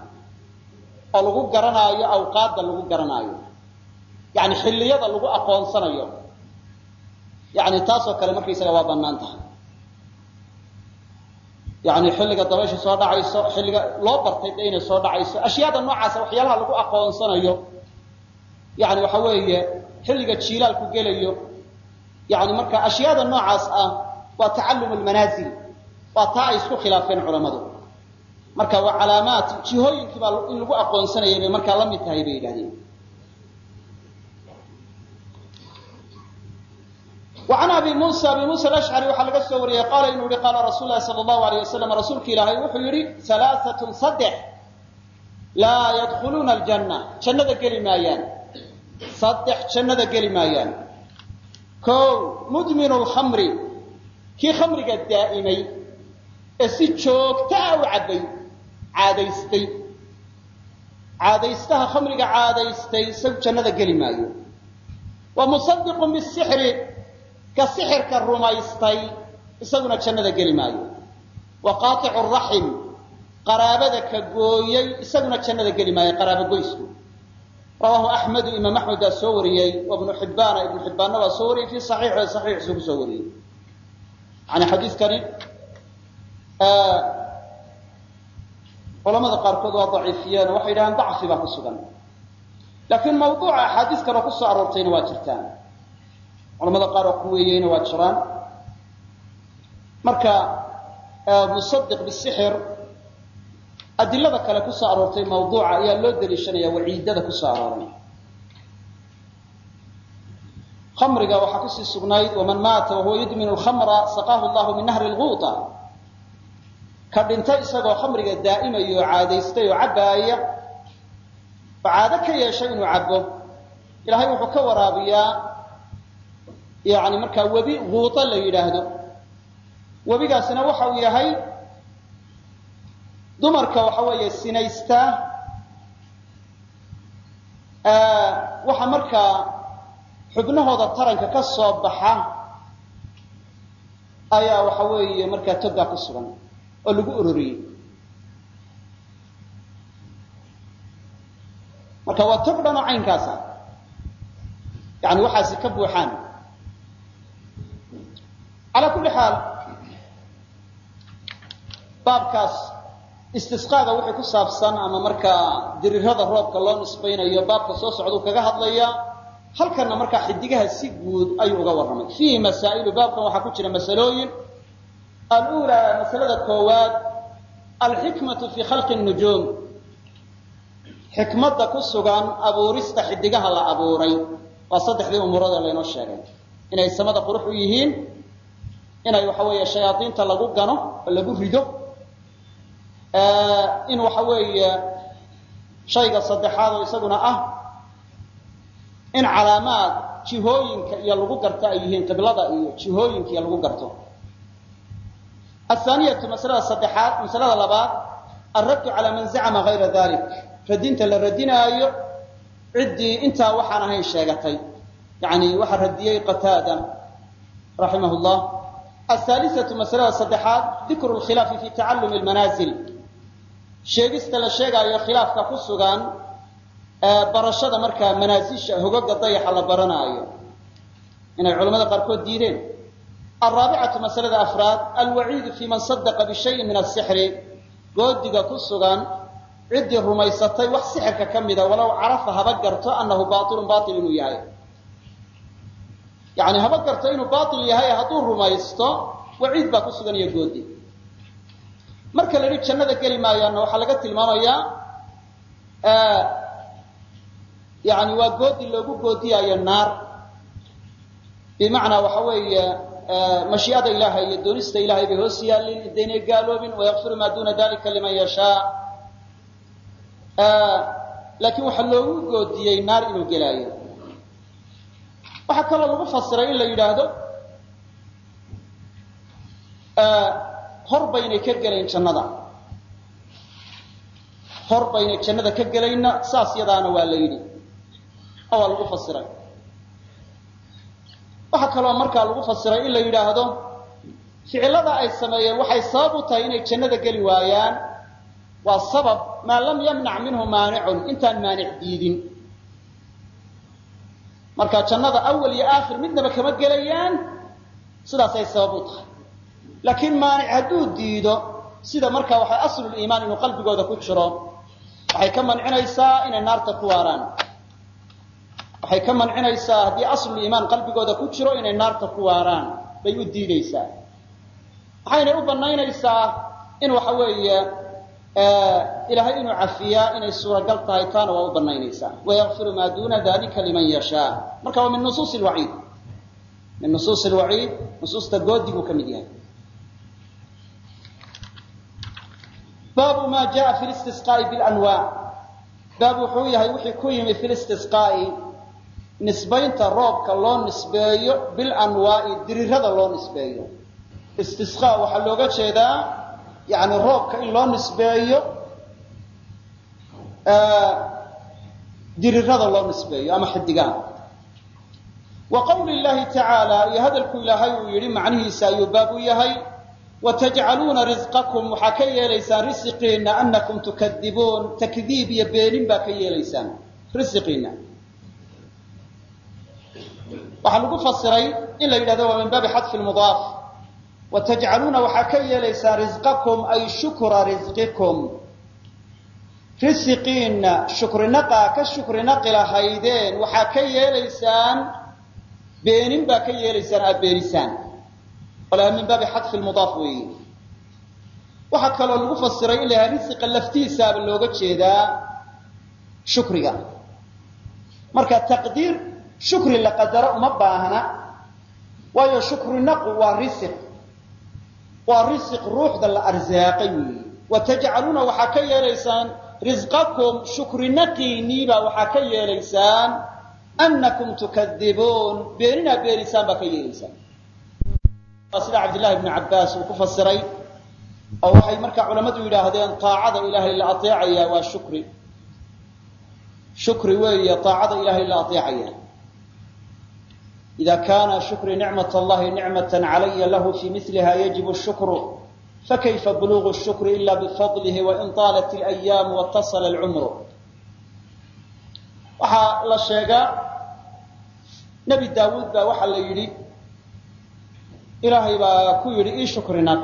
Oo lagu garanaayo awqaadda lagu garanaayo. Yani xilliyada lagu aqoonsanayo. Yani taasoo kale markaysaga waa bannaan tahay yani xilliga dabaysha soo dhacayso xilliga loo bartay de inay soo dhacayso ashyaada noocaasa waxyaalaha lagu aqoonsanayo. Yani waxa weeye xilliga jiilaalku gelayo. Yani marka ashyaada noocaas ah waa tacallum lmanaasil waa taa ay isku khilaafeen culammadu. Marka waa calaamaat jihooyinkii baa in lagu aqoonsanayay bay markaa la mid tahay bay yidhahdeen wa can abi muusa abi muusa alashcari waxaa laga soo wariyey qaala inuu yihi qaala rasuul lahi sala allahu aleyh wasalam rasuulka ilaahay wuxuu yidhi alaaatun saddex laa yadkhuluuna aljanna jannada geli maayaan saddex jannada geli maayaan. Kow mudminu lkhamri kii khamriga daa'imay ee si joogta ah u cabbay caadaystay caadaystaha khamriga caadaystay isagu jannada geli maayo. Wa musadiqun bisixri ka sixirka rumaystay isaguna jannada geli maayo. Wa qaaticu raxim qaraabada ka gooyey isaguna jannada geli maayo qaraabo goysku. Rawaahu axmedu imaam axmed baa soo wariyey wa ibnu xibbaana ibnu xibbaanna waa soo wariyey fii saxiixi saxiixiisu ku soo wariyey. Yani xadiidkani culamada qaarkood waa daciifiyeen waxay yidhahaan dacfi baa ku sugan. Laakiin mawduuca axaadiis kaloo ku aroortayna waa jirtaan culamada qaar oo kuweeyeyna waa jiraan. Marka musadiq bisixir adilada kale ku soo aroortay mawduuca ayaa loo daliishanaya waciidada ku soo arooray khamriga waxaa ku sii sugnayd waman maata wahuwa yudminu lkhamra saqaahu llahu min nahri lguuta ka dhintay isagoo khamriga daa'imayo caadaystay oo cabbaaya oo caado ka yeeshay inuu cabbo. Ilaahay wuxuu ka waraabiyaa yani markaa webi guuta la yidhaahdo. Webigaasina waxa uu yahay dumarka waxa weeye sinaysta waxa markaa xubnahooda taranka ka soo baxa ayaa waxa weeye markaa togaa ku sugan oo lagu uroriyey marka waa tog dhan oo caynkaasa yani waxaasi ka buuxaan calaa kulli xaal baabkaas istisqaaga wixii ku saabsan ama markaa dirirada roobka loo nisbaynayo baabka soo socduu kaga hadlaya halkanna markaa xidigaha si guud ayuu uga warramay. Fiihi masaa'ilu baabkan waxaa ku jira masalooyin. Alulaa masalada koowaad alxikmatu fii khalqi nujuum xikmadda ku sugan abuurista xidigaha la abuuray. Waa saddexdii umuurada laynoo sheegay. Inay samada qurux u yihiin inay waxa weeye shayaadiinta lagu gano lagu rido in waxa weeye shayga saddexaad oo isaguna ah in calaamaad jihooyinka iyo lagu garto ay yihiin qiblada iyo jihooyinka iyo lagu garto. Athaaniyatu masalada saddexaad masalada labaad alraddu calaa man zacama hayra dalik radinta la radinaayo ciddii intaa waxaan ahayn sheegatay yani waxaa radiyey qataada raximah llah ahaalisatu masalada saddexaad dikru lkhilaafi fi tacallumi lmanaasil sheegista la sheegaayo khilaafka ku sugan barashada markaa manaasisha hogoga dayaxa la baranaayo inay culamada qaarkood diideen alraabicatu masalada afraad alwaciidu fi man sadaqa bishayin min asixri goodiga ku sugan ciddii rumaysatay wax sixirka ka mida walow carafa haba garto annahu baailun baail inuu yahay yani haba garto inuu baail yahay hadduu rumaysto waciid baa ku sugan iyo goodi. Marka la yidhi jannada geli maayaanna waxaa laga tilmaamayaa yani waa goodi loogu goodiyaayo naar. Bimacnaa waxa weeye mashii'ada ilaahay iyo doonista ilahay bay hoos yaallin intaynay gaaloobin wayakfiru maa duna dalika liman yashaa. Laakiin waxaa loogu goodiyey naar inuu gelaayo waxaa kaloo lagu fasiray in la yidhaahdo hor baynay ka gelayn jannada. Hor baynay jannada ka gelayna saas yadaana waa la yidhi. Oo waa lagu fasiray. Waxaa kaloo markaa lagu fasiray in la yidhaahdo ficilada ay sameeyeen waxay sabab u tahay inay jannada geli waayaan. Waa sabab maa lam yamnac minhu maanicun intaan maanic diidin marka jannada awal iyo aakhir midnaba kama gelayaan sidaasay sabab u tahay. Laakiin maanic hadduu diido sida markaa waxay asluliimaan inuu qalbigooda ku jiro waxay ka mancinaysaa inay naarta ku waaraan. Waxay ka mancinaysaa haddii asluliimaan qalbigooda ku jiro inay naarta ku waaraan bay u diideysaa waxaynay u banaynaysaa in waxa weeye ilaahay inuu cafiyaa inay suuragal tahay taana waa u banaynaysaa wayakfiru maa duuna dalika liman yashaa. Marka waa min nusuus lwaciid min nusuus lwaciid nusuusta goodiguu ka mid yahay. Baabu ma jaa fi listisqaa'i bilanwaa baab wuxuu yahay wixii ku yimi fi listisqaa'i nisbaynta roobka loo nisbeeyo bilanwaa'i dirirada loo nisbeeyo. Istisqaa waxaa looga jeedaa yani roobka in loo nisbeeyo dirirada loo nisbeeyo ama xidigaan. Wa qawli llahi tacaala iyo hadalku ilaahay uu yidhi macnihiisa ayuu baab u yahay watajcaluuna risqakum waxaa ka yeelaysaan risiqiina anakum tukadibuun. Takdiib iyo beenin baa ka yeelaysaan risiqiina waxaa lagu fasiray in la yidhahdo waa min baabi xadfi mudaaf watajcaluuna waxaa ka yeelaysaan risqakum ay shukra risqikum risiqiina shukrinaqaa ka shukrinaqi lahaydeen waxaa ka yeelaysaan beenin baa ka yeelaysaan aad beenisaan walaha min baabi xadfi mudaaf weeye waxaa kaloo lagu fasiray in la yahay laftiisaaba looga jeedaa shukriga. Marka taqdiir shukri la qadaro uma baahna waayo shukrinaqu waa risiq waa risiq ruuxda la arsaaqay. Weeye watajcaluuna waxaa ka yeelaysaan risqakum shukrinaqiiniibaa waxaa ka yeelaysaan anakum tukadibuun. Beeninaa beenisaan baa ka yeelaysaan. Sida cabdillahi bnu cabbaas uu ku fasiray oo waxay markaa culammadu yidhaahdeen taacada ilaahay la ateecaya waa shukri. Shukri weeye taacada ilaahay la ateecaya ida kana shukri nicmat allahi nicmat calaya lahu fi miliha yajibu shukru fakayfa bulugu shukri ila bifadlihi wain taalat اlayaamu watasala alcumru waxaa la sheegaa nebi daawuud baa waxaa la yidhi ilaahay baa ku yidhi ii shukrinaq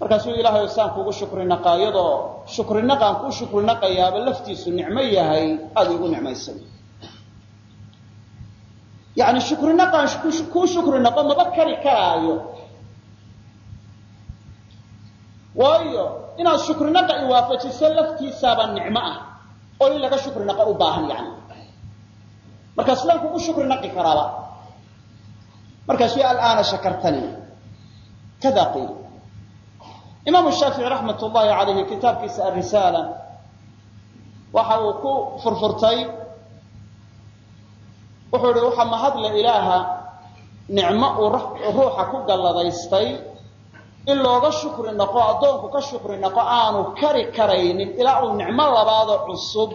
markaasuu ilaahay saan kuugu shukrinaqaa iyadoo shukrinaqaan kuu shukrinaqayaaba laftiisu nicmo yahay aada iigu nicmaysay yani shukrinaqaan kuu shukrinaqo maba kari karaayo. Waayo inaad shukrinaqa iwaafajiso laftiisaaba nicmo ah oo in laga shukrinaqo u baahan yani. Markaa sidaan kugu shukrinaqi karaaba. Markaasu alaana shakartani. Kada qiil imaamu shaafici raxmat ullahi calayhi kitaabkiisa arisaala waxa uu ku furfurtay wuxuu ihi waxaa mahadle ilaaha nicmo uu ruuxa ku galladaystay? In looga shukri naqo addoonku ka shukri naqo aanu kari karaynin ilaa uu nicmo labaadoo cusub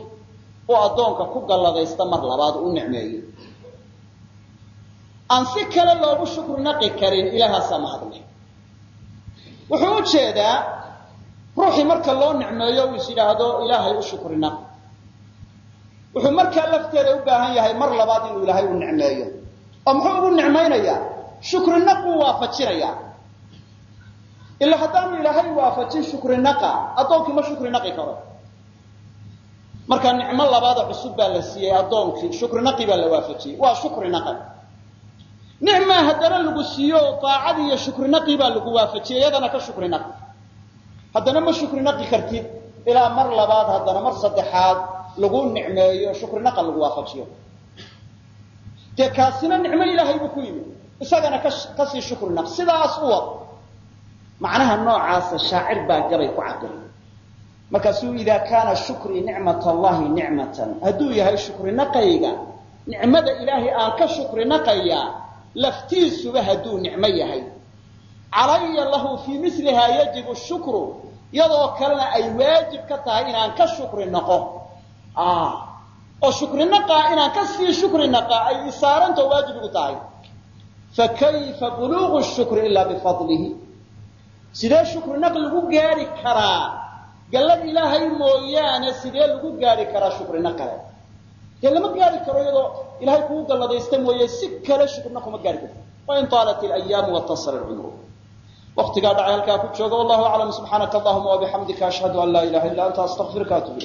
uu addoonka ku galladaysta mar labaad u nicmeeyo aan si kale loogu shukri naqi karin ilaahaasaa mahadle wuxuu u jeedaa ruuxii marka loo nicmeeyo uu is yidhaahdo ilaahay u shukri naq wuxuu markaa lafteeda u baahan yahay mar labaad inuu ilaahay u nicmeeyo. Oo muxuu ugu nicmaynayaa shukri naq buu waafajinayaa ilaa haddaanu ilaahay waafajin shukri naqa addoonkii ma shukri naqi karo. Marka nicmo labaada cusub baa la siiyey addoonkii shukri naqi baa la waafajiyey. Waa shukri naqa nicmaa haddana lagu siiyo daacadii iyo shukri naqi baa lagu waafajiyey iyadana ka shukri naqi haddana ma shukri naqi kartid ilaa mar labaad haddana mar saddexaad lagu nicmeeyo shukri naqan lagu waafajiyo dee kaasina nicmo ilaahay buu ku yimid isagana ka sii shukri naq sidaas u wad. Macnaha noocaasa shaacir baa gabay ku cabiray markaasuu idaa kaana shukrii nicmat allahi nicmatan. Hadduu yahay shukri naqayga nicmada ilaahay aan ka shukri naqayaa laftiisuba hadduu nicmo yahay. Calaya lahu fii milihaa yajibu shukru iyadoo kalena ay waajib ka tahay inaan ka shukri naqo oo shukri naqaa inaan ka sii shukri naqaa ay isaarantao waajib igu tahay. Fakayfa buluugu shukri ilaa bifadlihi? Sidee shukri naq lagu gaari karaa? Gallad ilaahay mooyaane sidee lagu gaari karaa shukrina kale dee lama gaari karo iyadoo ilahay kugu galladaysta mooye si kale shukrina kuma gaari karto. Wain taalat ilayaamu watasala lcumru waktigaa dhacay halkaa ku jooga wallahu aclam subxaanaka allahuma wabixamdika ashhadu an laa ilaha illa anta astaqfiruka atub